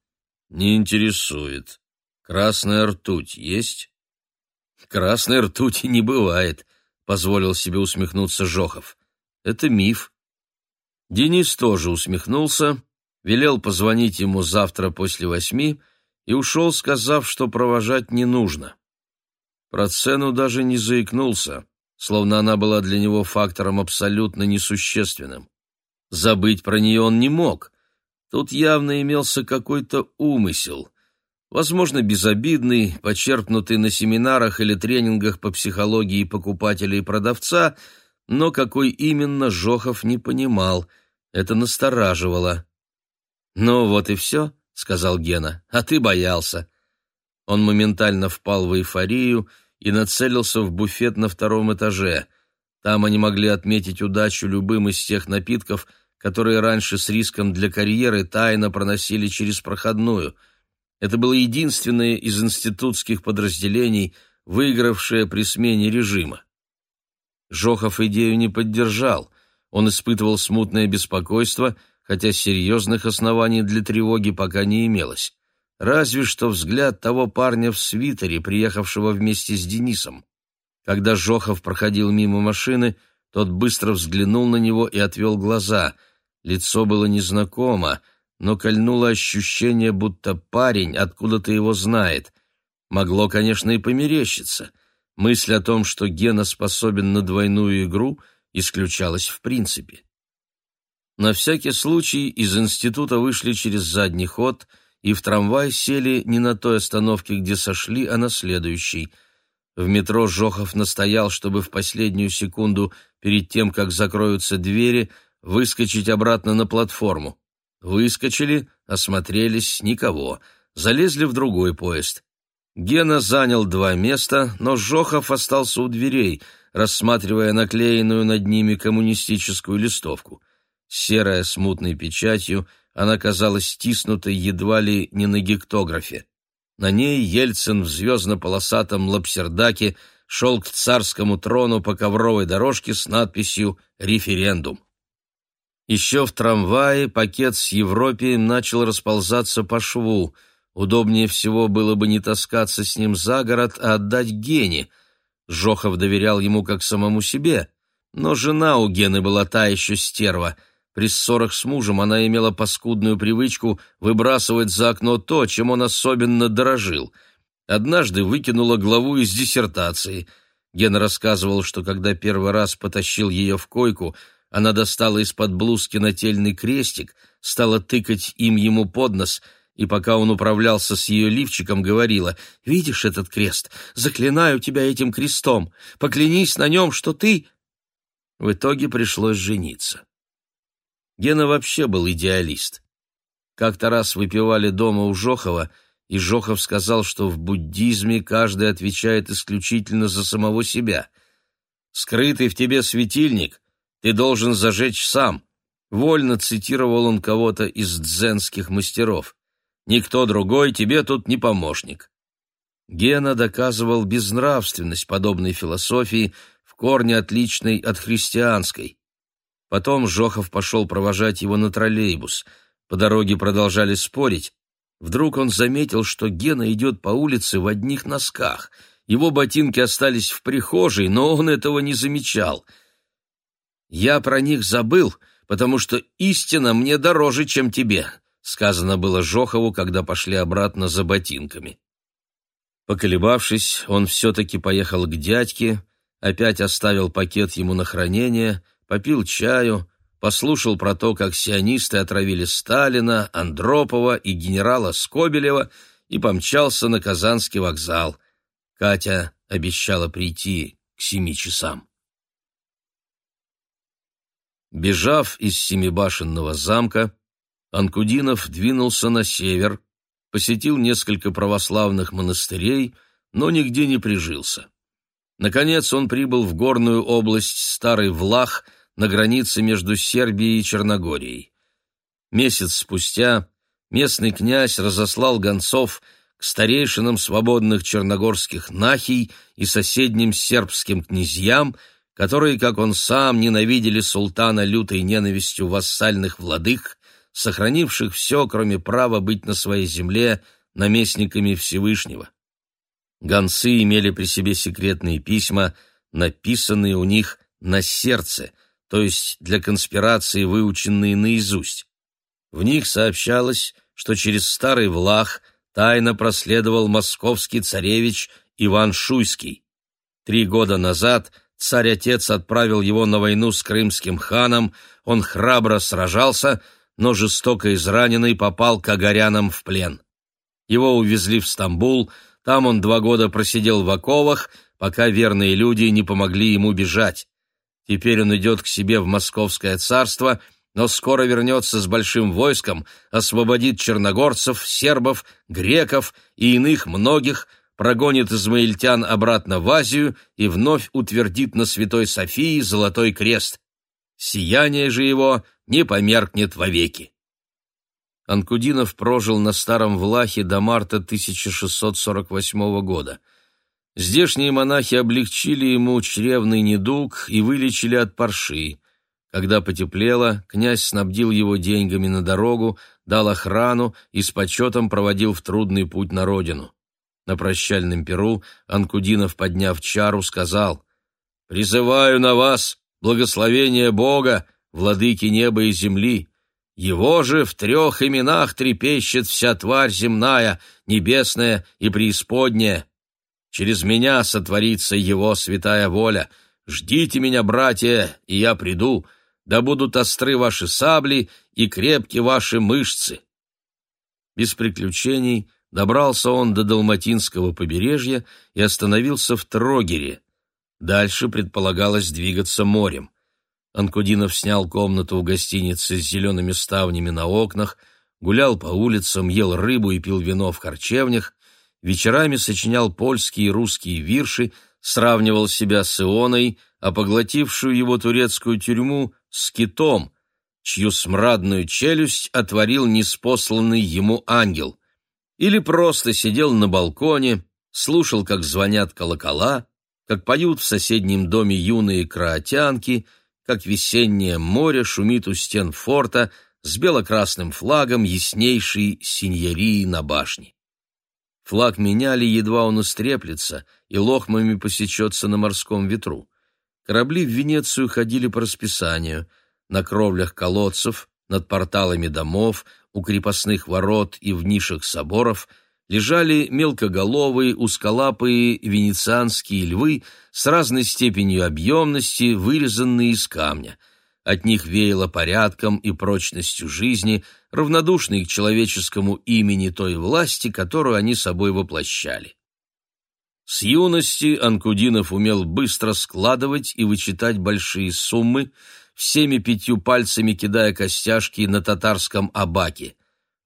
«Не интересует», Красная ртуть есть? Красной ртути не бывает, позволил себе усмехнуться Жохов. Это миф. Денис тоже усмехнулся, велел позвонить ему завтра после восьми и ушел, сказав, что провожать не нужно. Про цену даже не заикнулся. словно она была для него фактором абсолютно несущественным. Забыть про нее он не мог. Тут явно имелся какой-то умысел. Возможно, безобидный, почерпнутый на семинарах или тренингах по психологии покупателя и продавца, но какой именно Жохов не понимал. Это настораживало. «Ну вот и все», — сказал Гена, — «а ты боялся». Он моментально впал в эйфорию и нацелился в буфет на втором этаже. Там они могли отметить удачу любым из тех напитков, которые раньше с риском для карьеры тайно проносили через проходную. Это было единственное из институтских подразделений, выигравшее при смене режима. Жохов идею не поддержал. Он испытывал смутное беспокойство, хотя серьезных оснований для тревоги пока не имелось. Разве что взгляд того парня в свитере, приехавшего вместе с Денисом. Когда Жохов проходил мимо машины, тот быстро взглянул на него и отвел глаза. Лицо было незнакомо, но кольнуло ощущение, будто парень откуда-то его знает. Могло, конечно, и померещиться. Мысль о том, что Гена способен на двойную игру, исключалась в принципе. На всякий случай из института вышли через задний ход — и в трамвай сели не на той остановке, где сошли, а на следующей. В метро Жохов настоял, чтобы в последнюю секунду, перед тем, как закроются двери, выскочить обратно на платформу. Выскочили, осмотрелись, никого. Залезли в другой поезд. Гена занял два места, но Жохов остался у дверей, рассматривая наклеенную над ними коммунистическую листовку. Серая с мутной печатью, она казалась стиснутой едва ли не на гектографе. На ней Ельцин в звездно-полосатом лапсердаке шел к царскому трону по ковровой дорожке с надписью «Референдум». Еще в трамвае пакет с Европе начал расползаться по шву. Удобнее всего было бы не таскаться с ним за город, а отдать Гене. Жохов доверял ему как самому себе, но жена у Гены была та еще стерва — при ссорах с мужем она имела паскудную привычку выбрасывать за окно то, чем он особенно дорожил. Однажды выкинула главу из диссертации. Гена рассказывал, что когда первый раз потащил ее в койку, она достала из-под блузки нательный крестик, стала тыкать им ему под нос — и пока он управлялся с ее лифчиком, говорила, «Видишь этот крест? Заклинаю тебя этим крестом. Поклянись на нем, что ты...» В итоге пришлось жениться. Гена вообще был идеалист. Как-то раз выпивали дома у Жохова, и Жохов сказал, что в буддизме каждый отвечает исключительно за самого себя. «Скрытый в тебе светильник ты должен зажечь сам», вольно цитировал он кого-то из дзенских мастеров. «Никто другой тебе тут не помощник». Гена доказывал безнравственность подобной философии, в корне отличной от христианской. Потом Жохов пошел провожать его на троллейбус. По дороге продолжали спорить. Вдруг он заметил, что Гена идет по улице в одних носках. Его ботинки остались в прихожей, но он этого не замечал. «Я про них забыл, потому что истина мне дороже, чем тебе», сказано было Жохову, когда пошли обратно за ботинками. Поколебавшись, он все-таки поехал к дядьке, опять оставил пакет ему на хранение — попил чаю, послушал про то, как сионисты отравили Сталина, Андропова и генерала Скобелева и помчался на Казанский вокзал. Катя обещала прийти к семи часам. Бежав из Семибашенного замка, Анкудинов двинулся на север, посетил несколько православных монастырей, но нигде не прижился. Наконец он прибыл в горную область Старый Влах – на границе между Сербией и Черногорией. Месяц спустя местный князь разослал гонцов к старейшинам свободных черногорских нахий и соседним сербским князьям, которые, как он сам, ненавидели султана лютой ненавистью вассальных владык, сохранивших все, кроме права быть на своей земле наместниками Всевышнего. Гонцы имели при себе секретные письма, написанные у них на сердце — то есть для конспирации выученные наизусть. В них сообщалось, что через старый Влах тайно проследовал московский царевич Иван Шуйский. Три года назад Царь-отец отправил его на войну с крымским ханом, он храбро сражался, но жестоко израненный попал к агарянам в плен. Его увезли в Стамбул, там он два года просидел в оковах, пока верные люди не помогли ему бежать. Теперь он идет к себе в московское царство, но скоро вернется с большим войском, освободит черногорцев, сербов, греков и иных многих, прогонит измаильтян обратно в Азию и вновь утвердит на Святой Софии золотой крест. Сияние же его не померкнет вовеки. Анкудинов прожил на Старом Влахе до марта 1648 года. Здешние монахи облегчили ему чревный недуг и вылечили от парши. Когда потеплело, князь снабдил его деньгами на дорогу, дал охрану и с почетом проводил в трудный путь на родину. На прощальном перу Анкудинов, подняв чару, сказал «Призываю на вас благословение Бога, владыки неба и земли. Его же в трех именах трепещет вся тварь земная, небесная и преисподняя. Через меня сотворится его святая воля. Ждите меня, братья, и я приду, да будут остры ваши сабли и крепки ваши мышцы». Без приключений Добрался он до Далматинского побережья и остановился в Трогере. Дальше предполагалось двигаться морем. Анкудинов снял комнату в гостинице с зелеными ставнями на окнах, гулял по улицам, ел рыбу и пил вино в харчевнях, вечерами сочинял польские и русские вирши, сравнивал себя с Ионой, а поглотившую его турецкую тюрьму с китом, чью смрадную челюсть отворил неспосланный ему ангел или просто сидел на балконе, слушал, как звонят колокола, как поют в соседнем доме юные краотянки, как весеннее море шумит у стен форта с бело-красным флагом яснейшей синьории на башне. Флаг меняли, едва он устреплется, и лохмами посечется на морском ветру. Корабли в Венецию ходили по расписанию. На кровлях колодцев, над порталами домов, у крепостных ворот и в нишах соборов лежали мелкоголовые, узколапые венецианские львы с разной степенью объемности, вырезанные из камня. От них веяло порядком и прочностью жизни, равнодушной к человеческому имени той власти, которую они собой воплощали. С юности Анкудинов умел быстро складывать и вычитать большие суммы, всеми пятью пальцами кидая костяшки на татарском абаке.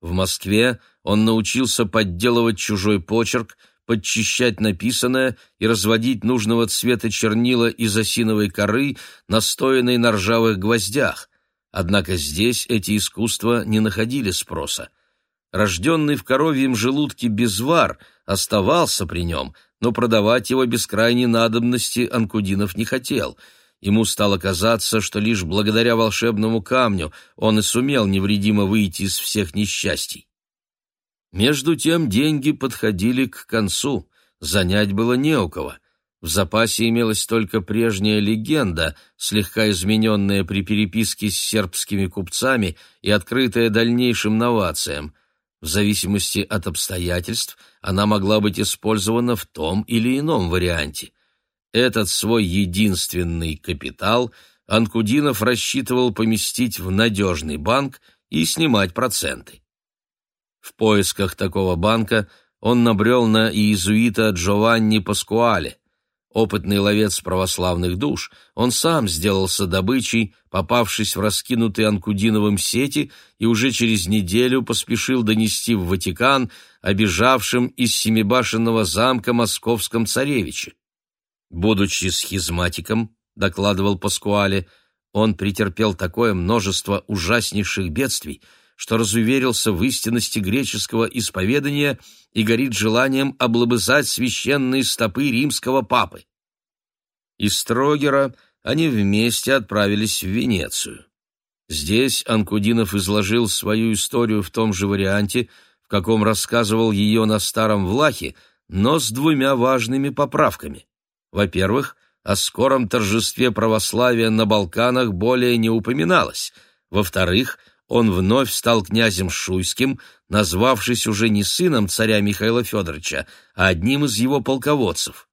В Москве он научился подделывать чужой почерк, подчищать написанное и разводить нужного цвета чернила из осиновой коры, настоянной на ржавых гвоздях. Однако здесь эти искусства не находили спроса. Рожденный в коровьем желудке безвар оставался при нем, но продавать его без крайней надобности Анкудинов не хотел — Ему стало казаться, что лишь благодаря волшебному камню он и сумел невредимо выйти из всех несчастий. Между тем деньги подходили к концу, занять было не у кого. В запасе имелась только прежняя легенда, слегка измененная при переписке с сербскими купцами и открытая дальнейшим новациям. В зависимости от обстоятельств она могла быть использована в том или ином варианте – этот свой единственный капитал Анкудинов рассчитывал поместить в надежный банк и снимать проценты. В поисках такого банка он набрел на иезуита Джованни Паскуале. Опытный ловец православных душ, он сам сделался добычей, попавшись в раскинутые Анкудиновым сети, и уже через неделю поспешил донести в Ватикан обижавшим из Семибашенного замка московском царевиче. Будучи схизматиком, докладывал Паскуале, он претерпел такое множество ужаснейших бедствий, что разуверился в истинности греческого исповедания и горит желанием облобызать священные стопы римского папы. Из Строгера они вместе отправились в Венецию. Здесь Анкудинов изложил свою историю в том же варианте, в каком рассказывал ее на Старом Влахе, но с двумя важными поправками. Во-первых, о скором торжестве православия на Балканах более не упоминалось. Во-вторых, он вновь стал князем Шуйским, назвавшись уже не сыном царя Михаила Федоровича, а одним из его полководцев.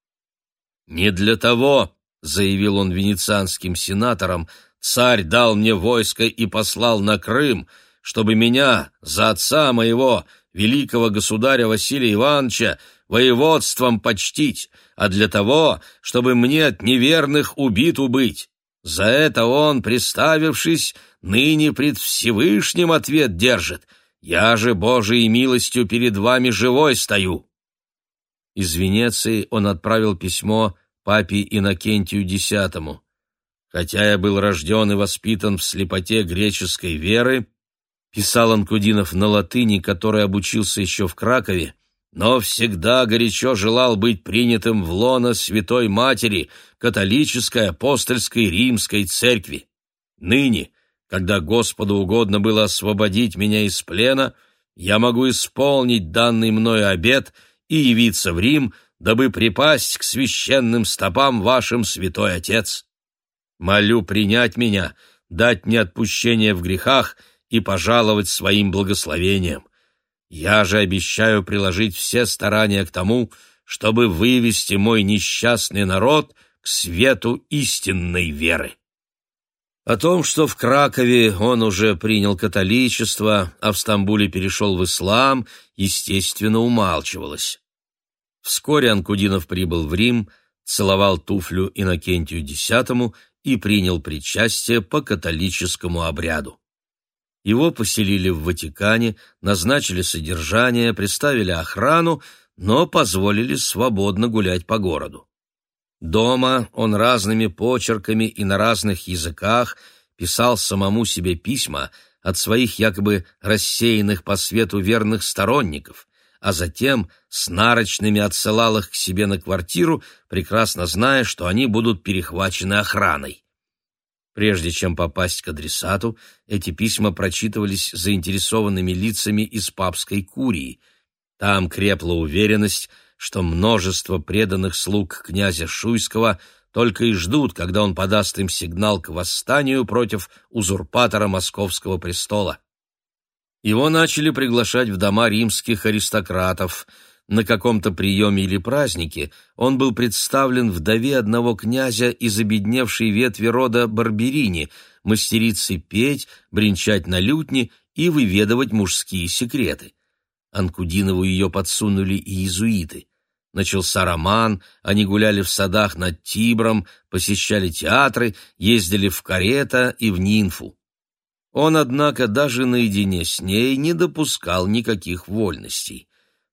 «Не для того», заявил он венецианским сенаторам, царь дал мне войско и послал на Крым, чтобы меня за отца моего, великого государя Василия Ивановича, воеводством почтить, а для того, чтобы мне от неверных убиту быть. За это он, приставившись, ныне пред Всевышним ответ держит. Я же Божией милостью перед вами живой стою. Из Венеции он отправил письмо папе Иннокентию X. Хотя я был рожден и воспитан в слепоте греческой веры, писал Анкудинов на латыни, который обучился еще в Кракове, но всегда горячо желал быть принятым в лоно Святой Матери, католической, апостольской, римской церкви. Ныне, когда Господу угодно было освободить меня из плена, я могу исполнить данный мною обет и явиться в Рим, дабы припасть к священным стопам вашим, святой Отец. Молю принять меня, дать мне отпущение в грехах и пожаловать своим благословением. Я же обещаю приложить все старания к тому, чтобы вывести мой несчастный народ к свету истинной веры. О том, что в Кракове он уже принял католичество, а в Стамбуле перешел в ислам, естественно, умалчивалось. Вскоре Анкудинов прибыл в Рим, целовал туфлю Иннокентию X и принял причастие по католическому обряду. Его поселили в Ватикане, назначили содержание, приставили охрану, но позволили свободно гулять по городу. Дома он разными почерками и на разных языках писал самому себе письма от своих якобы рассеянных по свету верных сторонников, а затем с нарочными отсылал их к себе на квартиру, прекрасно зная, что они будут перехвачены охраной. Прежде чем попасть к адресату, эти письма прочитывались заинтересованными лицами из папской курии. Там крепла уверенность, что множество преданных слуг князя Шуйского только и ждут, когда он подаст им сигнал к восстанию против узурпатора московского престола. Его начали приглашать в дома римских аристократов. На каком-то приеме или празднике он был представлен вдове одного князя из обедневшей ветви рода Барберини, мастерицы петь, бренчать на лютне и выведывать мужские секреты. Анкудинову ее подсунули и иезуиты. Начался роман, они гуляли в садах над Тибром, посещали театры, ездили в карета и в нимфу. Он, однако, даже наедине с ней не допускал никаких вольностей.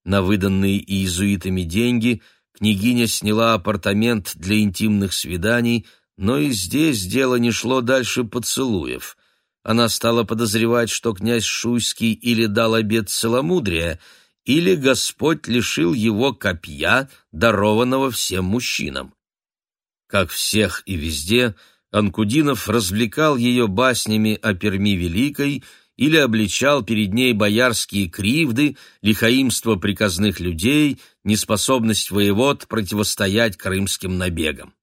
На выданные иезуитами деньги княгиня сняла апартамент для интимных свиданий, но и здесь дело не шло дальше поцелуев. Она стала подозревать, что князь Шуйский или дал обет целомудрия, или Господь лишил его копья, дарованного всем мужчинам. Как всех и везде, Анкудинов развлекал ее баснями о Перми Великой или обличал перед ней боярские кривды, лихаимство приказных людей, неспособность воевод противостоять крымским набегам.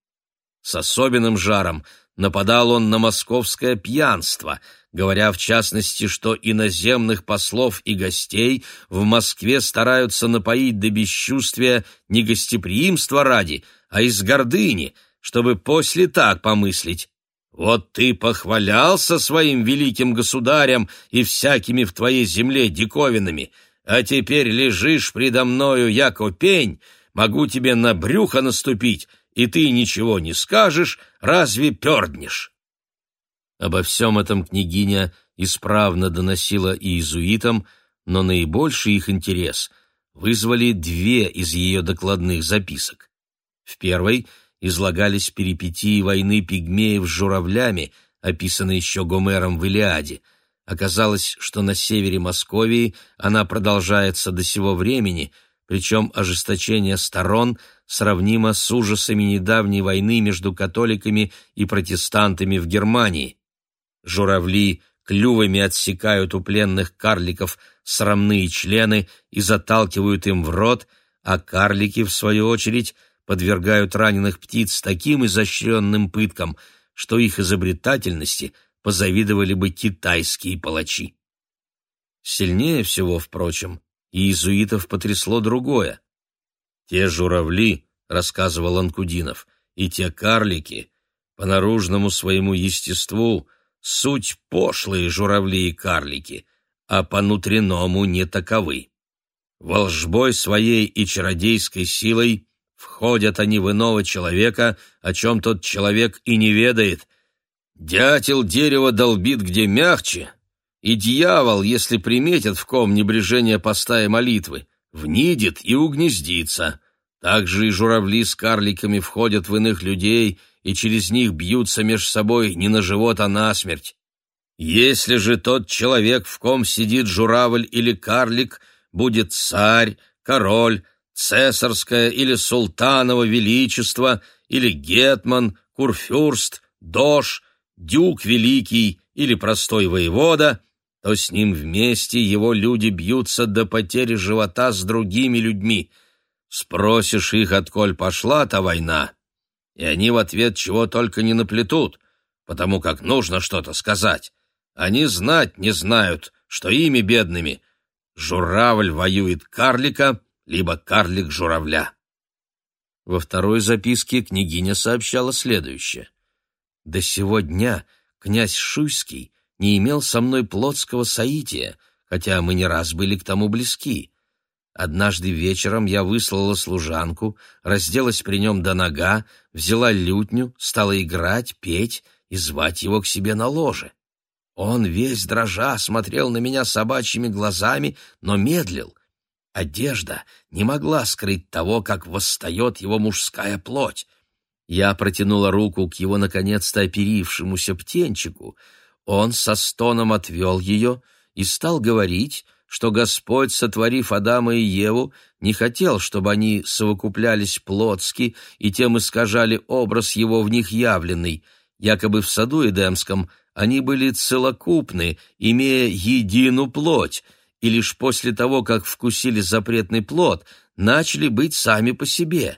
С особенным жаром нападал он на московское пьянство, говоря в частности, что иноземных послов и гостей в Москве стараются напоить до бесчувствия не гостеприимства ради, а из гордыни, чтобы после так помыслить. Вот ты похвалялся своим великим государем и всякими в твоей земле диковинами, а теперь лежишь предо мною, яко пень, могу тебе на брюхо наступить, и ты ничего не скажешь, разве перднешь?» Обо всем этом княгиня исправно доносила и иезуитам, но наибольший их интерес вызвали две из ее докладных записок. В первой излагались перипетии войны пигмеев с журавлями, описанной еще Гомером в Илиаде. Оказалось, что на севере Московии она продолжается до сего времени, причем ожесточение сторон сравнимо с ужасами недавней войны между католиками и протестантами в Германии. Журавли клювами отсекают у пленных карликов срамные члены и заталкивают им в рот, а карлики, в свою очередь, подвергают раненых птиц таким изощренным пыткам, что их изобретательности позавидовали бы китайские палачи. Сильнее всего, впрочем, иезуитов потрясло другое. «Те журавли», — рассказывал Анкудинов, и те карлики, по наружному своему естеству, суть пошлые журавли и карлики, а по внутреннему не таковы. Волжбой своей и чародейской силой входят они в иного человека, о чем тот человек и не ведает. Дятел дерево долбит где мягче, и дьявол, если приметит в ком небрежение поста и молитвы, внидит и угнездится. Так же и журавли с карликами входят в иных людей и через них бьются меж собой не на живот, а на смерть. Если же тот человек, в ком сидит журавль или карлик, будет царь, король, цесарское или султаново величество, или гетман, курфюрст, дож, дюк великий или простой воевода, то с ним вместе его люди бьются до потери живота с другими людьми. Спросишь их, отколь пошла та война, и они в ответ чего только не наплетут, потому как нужно что-то сказать. Они знать не знают, что ими бедными журавль воюет карлика, либо карлик журавля. Во второй записке княгиня сообщала следующее. «До сего дня князь Шуйский не имел со мной плотского соития, хотя мы не раз были к тому близки. Однажды вечером я выслала служанку, разделась при нем до нога, взяла лютню, стала играть, петь и звать его к себе на ложе. Он весь дрожа смотрел на меня собачьими глазами, но медлил. Одежда не могла скрыть того, как восстает его мужская плоть. Я протянула руку к его наконец-то оперившемуся птенчику — он со стоном отвел ее и стал говорить, что Господь, сотворив Адама и Еву, не хотел, чтобы они совокуплялись плотски и тем искажали образ его в них явленный. Якобы в саду Эдемском они были целокупны, имея едину плоть, и лишь после того, как вкусили запретный плод, начали быть сами по себе.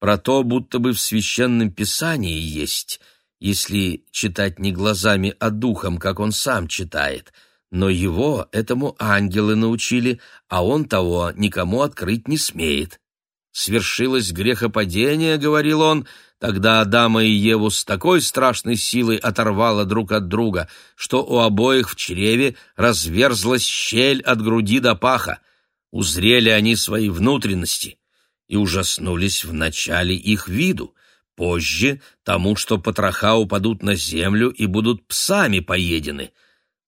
Про то, будто бы в Священном Писании есть — если читать не глазами, а духом, как он сам читает. Но его этому ангелы научили, а он того никому открыть не смеет. Свершилось грехопадение, говорил он, тогда Адама и Еву с такой страшной силой оторвало друг от друга, что у обоих в чреве разверзлась щель от груди до паха. Узрели они свои внутренности и ужаснулись в начале их виду, Позже тому, что потроха упадут на землю и будут псами поедены.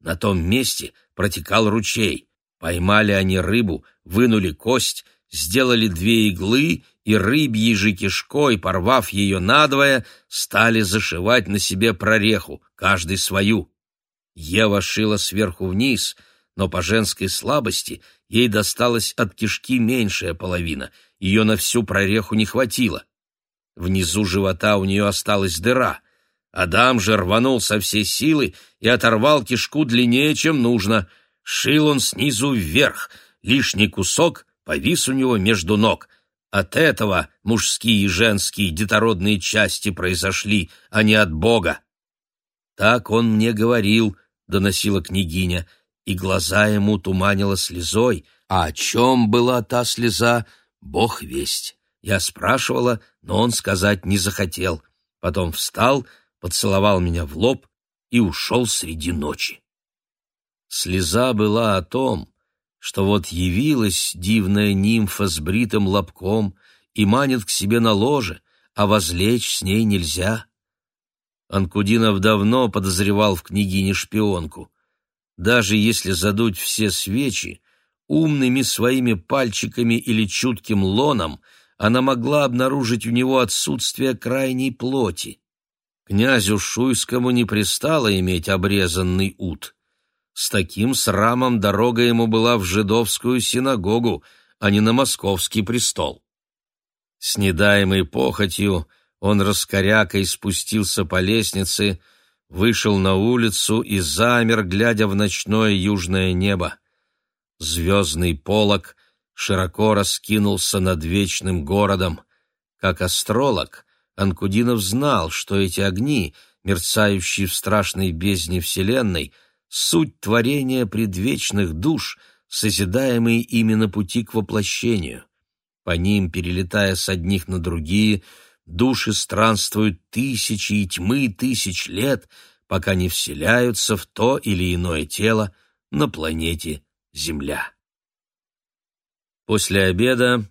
На том месте протекал ручей. Поймали они рыбу, вынули кость, сделали две иглы и рыбьей же кишкой, порвав ее надвое, стали зашивать на себе прореху, каждый свою. Ева шила сверху вниз, но по женской слабости ей досталась от кишки меньшая половина, ее на всю прореху не хватило. Внизу живота у нее осталась дыра. Адам же рванул со всей силы и оторвал кишку длиннее, чем нужно. Шил он снизу вверх, лишний кусок повис у него между ног. От этого мужские и женские детородные части произошли, а не от Бога. «Так он мне говорил», — доносила княгиня, и глаза ему туманила слезой, а о чем была та слеза, Бог весть. Я спрашивала, но он сказать не захотел. Потом встал, поцеловал меня в лоб и ушел среди ночи. Слеза была о том, что вот явилась дивная нимфа с бритым лобком и манит к себе на ложе, а возлечь с ней нельзя. Анкудинов давно подозревал в княгине шпионку. Даже если задуть все свечи, умными своими пальчиками или чутким лоном — она могла обнаружить у него отсутствие крайней плоти. Князю Шуйскому не пристало иметь обрезанный ут. С таким срамом дорога ему была в жидовскую синагогу, а не на московский престол. С недаемой похотью он раскорякой спустился по лестнице, вышел на улицу и замер, глядя в ночное южное небо. Звездный полог широко раскинулся над вечным городом. Как астролог, Анкудинов знал, что эти огни, мерцающие в страшной бездне Вселенной, суть творения предвечных душ, созидаемые ими на пути к воплощению. По ним, перелетая с одних на другие, души странствуют тысячи и тьмы тысяч лет, пока не вселяются в то или иное тело на планете Земля. После обеда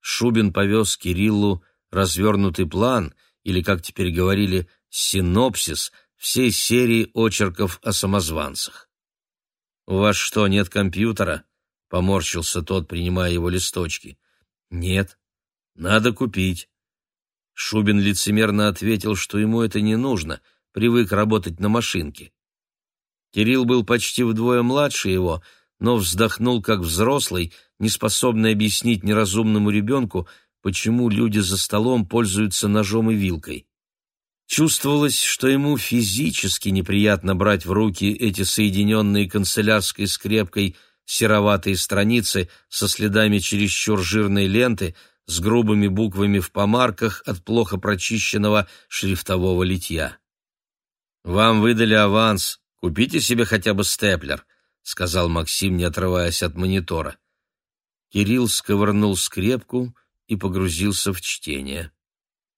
Шубин повез Кириллу развернутый план, или, как теперь говорили, синопсис всей серии очерков о самозванцах. «У вас что, нет компьютера?» — поморщился тот, принимая его листочки. «Нет. Надо купить». Шубин лицемерно ответил, что ему это не нужно, привык работать на машинке. Кирилл был почти вдвое младше его, но вздохнул как взрослый, не способный объяснить неразумному ребенку, почему люди за столом пользуются ножом и вилкой. Чувствовалось, что ему физически неприятно брать в руки эти соединенные канцелярской скрепкой сероватые страницы со следами чересчур жирной ленты, с грубыми буквами в помарках от плохо прочищенного шрифтового литья. «Вам выдали аванс. Купите себе хотя бы степлер», — сказал Максим, не отрываясь от монитора. Кирилл сковырнул скрепку и погрузился в чтение.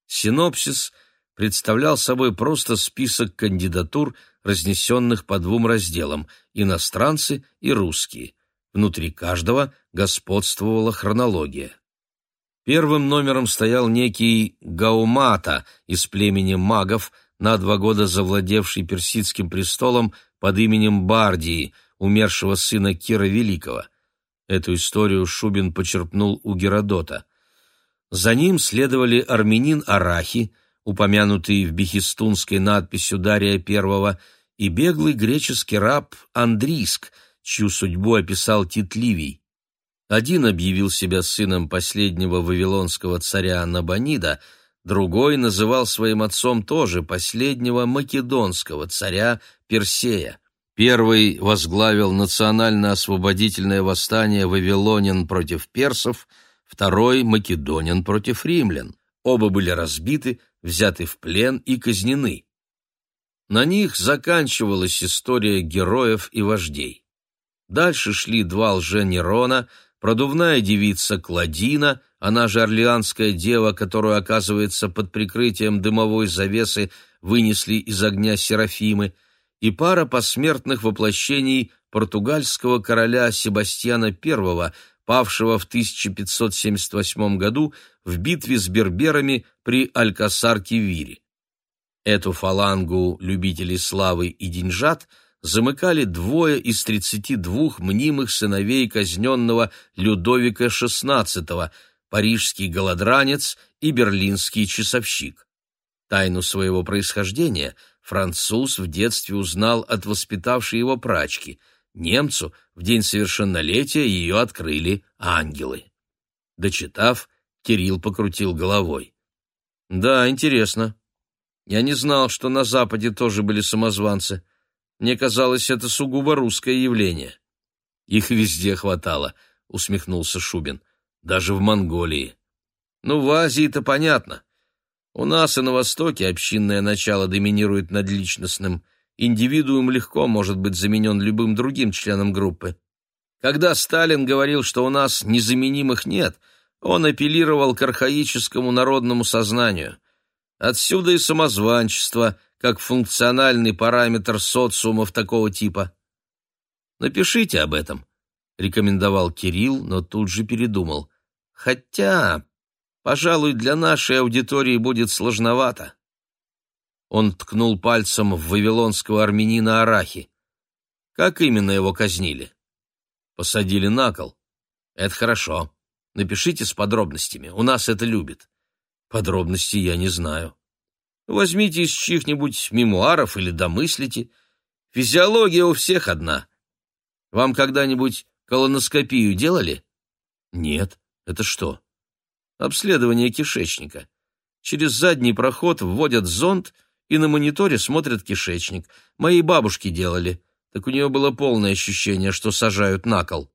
Синопсис — представлял собой просто список кандидатур, разнесенных по двум разделам – иностранцы и русские. Внутри каждого господствовала хронология. Первым номером стоял некий Гаумата из племени магов, на два года завладевший персидским престолом под именем Бардии, умершего сына Кира Великого. Эту историю Шубин почерпнул у Геродота. За ним следовали армянин Арахи – упомянутый в бехистунской надписью Дария I, и беглый греческий раб Андриск, чью судьбу описал Тит Ливий. Один объявил себя сыном последнего вавилонского царя Набонида, другой называл своим отцом тоже последнего македонского царя Персея. Первый возглавил национально-освободительное восстание вавилонян против персов, второй — македонян против римлян. Оба были разбиты, взяты в плен и казнены. На них заканчивалась история героев и вождей. Дальше шли два лже-Нерона, продувная девица Кладина, она же Орлеанская дева, которую, оказывается, под прикрытием дымовой завесы вынесли из огня Серафимы, и пара посмертных воплощений португальского короля Себастьяна I, павшего в 1578 году в битве с берберами при Алькасар-Кивире. Эту фалангу любителей славы и деньжат замыкали двое из 32 мнимых сыновей казненного Людовика XVI, парижский голодранец и берлинский часовщик. Тайну своего происхождения француз в детстве узнал от воспитавшей его прачки. Немцу в день совершеннолетия ее открыли ангелы. Дочитав, Кирилл покрутил головой. Да, интересно. Я не знал, что на Западе тоже были самозванцы. Мне казалось, это сугубо русское явление. Их везде хватало, усмехнулся Шубин. Даже в Монголии. Ну, в Азии-то понятно. У нас и на Востоке общинное начало доминирует над личностным. Индивидуум легко может быть заменен любым другим членом группы. Когда Сталин говорил, что у нас незаменимых нет — он апеллировал к архаическому народному сознанию. Отсюда и самозванчество, как функциональный параметр социумов такого типа. «Напишите об этом», — рекомендовал Кирилл, но тут же передумал. «Хотя, пожалуй, для нашей аудитории будет сложновато». Он ткнул пальцем в вавилонского армянина Арахи. Как именно его казнили? Посадили на кол. Это хорошо. Напишите с подробностями, у нас это любят. Подробностей я не знаю. Возьмите из чьих-нибудь мемуаров или домыслите. Физиология у всех одна. Вам когда-нибудь колоноскопию делали? Нет. Это что? Обследование кишечника. Через задний проход вводят зонд и на мониторе смотрят кишечник. Моей бабушке делали. Так у нее было полное ощущение, что сажают на кол.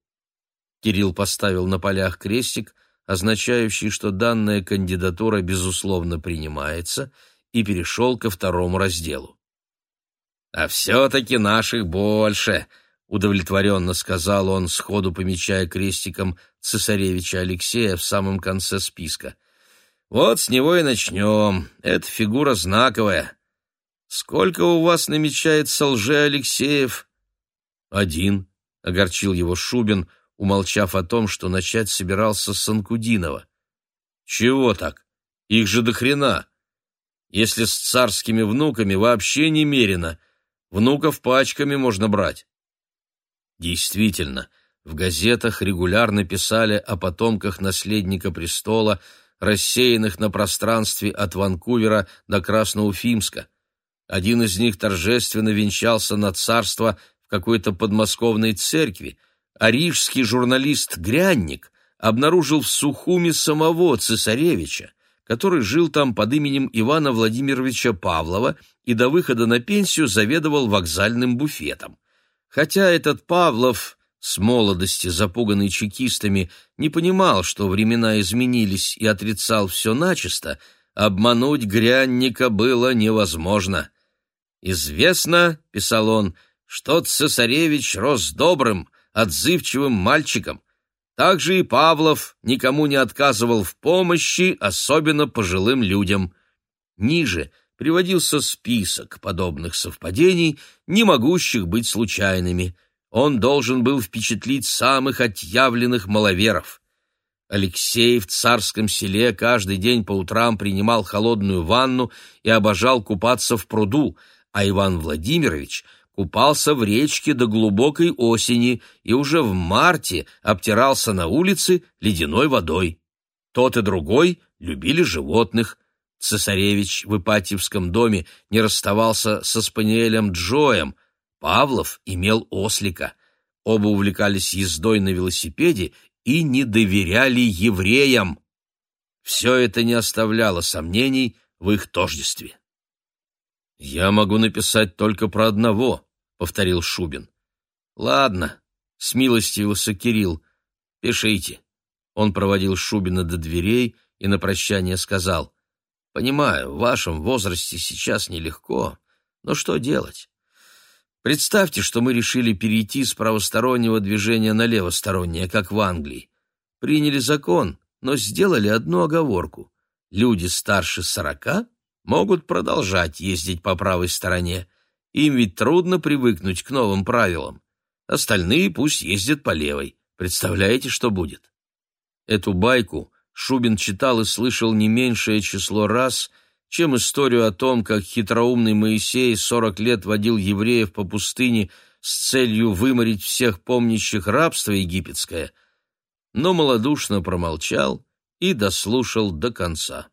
Кирилл поставил на полях крестик, означающий, что данная кандидатура безусловно принимается, и перешел ко второму разделу. «А все-таки наших больше», — удовлетворенно сказал он, сходу помечая крестиком цесаревича Алексея в самом конце списка. Вот с него и начнем. Эта фигура знаковая. Сколько у вас намечается лже Алексеев? Один, — огорчил его Шубин, умолчав о том, что начать собирался с Санкудинова. Чего так? Их же до хрена. Если с царскими внуками вообще немерено, внуков пачками можно брать. Действительно, в газетах регулярно писали о потомках наследника престола, рассеянных на пространстве от Ванкувера до Красноуфимска. Один из них торжественно венчался на царство в какой-то подмосковной церкви, а рижский журналист Грянник обнаружил в Сухуме самого цесаревича, который жил там под именем Ивана Владимировича Павлова и до выхода на пенсию заведовал вокзальным буфетом. Хотя этот Павлов, с молодости запуганный чекистами, не понимал, что времена изменились и отрицал все начисто, обмануть Грянника было невозможно. «Известно, — писал он, — что цесаревич рос добрым, отзывчивым мальчиком, также и Павлов никому не отказывал в помощи, особенно пожилым людям. Ниже приводился список подобных совпадений, не могущих быть случайными. Он должен был впечатлить самых отъявленных маловеров. Алексей в царском селе каждый день по утрам принимал холодную ванну и обожал купаться в пруду, а Иван Владимирович — купался в речке до глубокой осени и уже в марте обтирался на улице ледяной водой. Тот и другой любили животных. Цесаревич в Ипатьевском доме не расставался со спаниелем Джоем. Павлов имел ослика. Оба увлекались ездой на велосипеде и не доверяли евреям. Все это не оставляло сомнений в их тождестве. «Я могу написать только про одного», — повторил Шубин. «Ладно», — смилостивился Кирилл, — «пишите». Он проводил Шубина до дверей и на прощание сказал, «Понимаю, в вашем возрасте сейчас нелегко, но что делать? Представьте, что мы решили перейти с правостороннего движения на левостороннее, как в Англии. Приняли закон, но сделали одну оговорку. Люди старше сорока могут продолжать ездить по правой стороне. Им ведь трудно привыкнуть к новым правилам. Остальные пусть ездят по левой. Представляете, что будет? Эту байку Шубин читал и слышал не меньшее число раз, чем историю о том, как хитроумный Моисей сорок лет водил евреев по пустыне с целью выморить всех помнящих рабство египетское, но малодушно промолчал и дослушал до конца.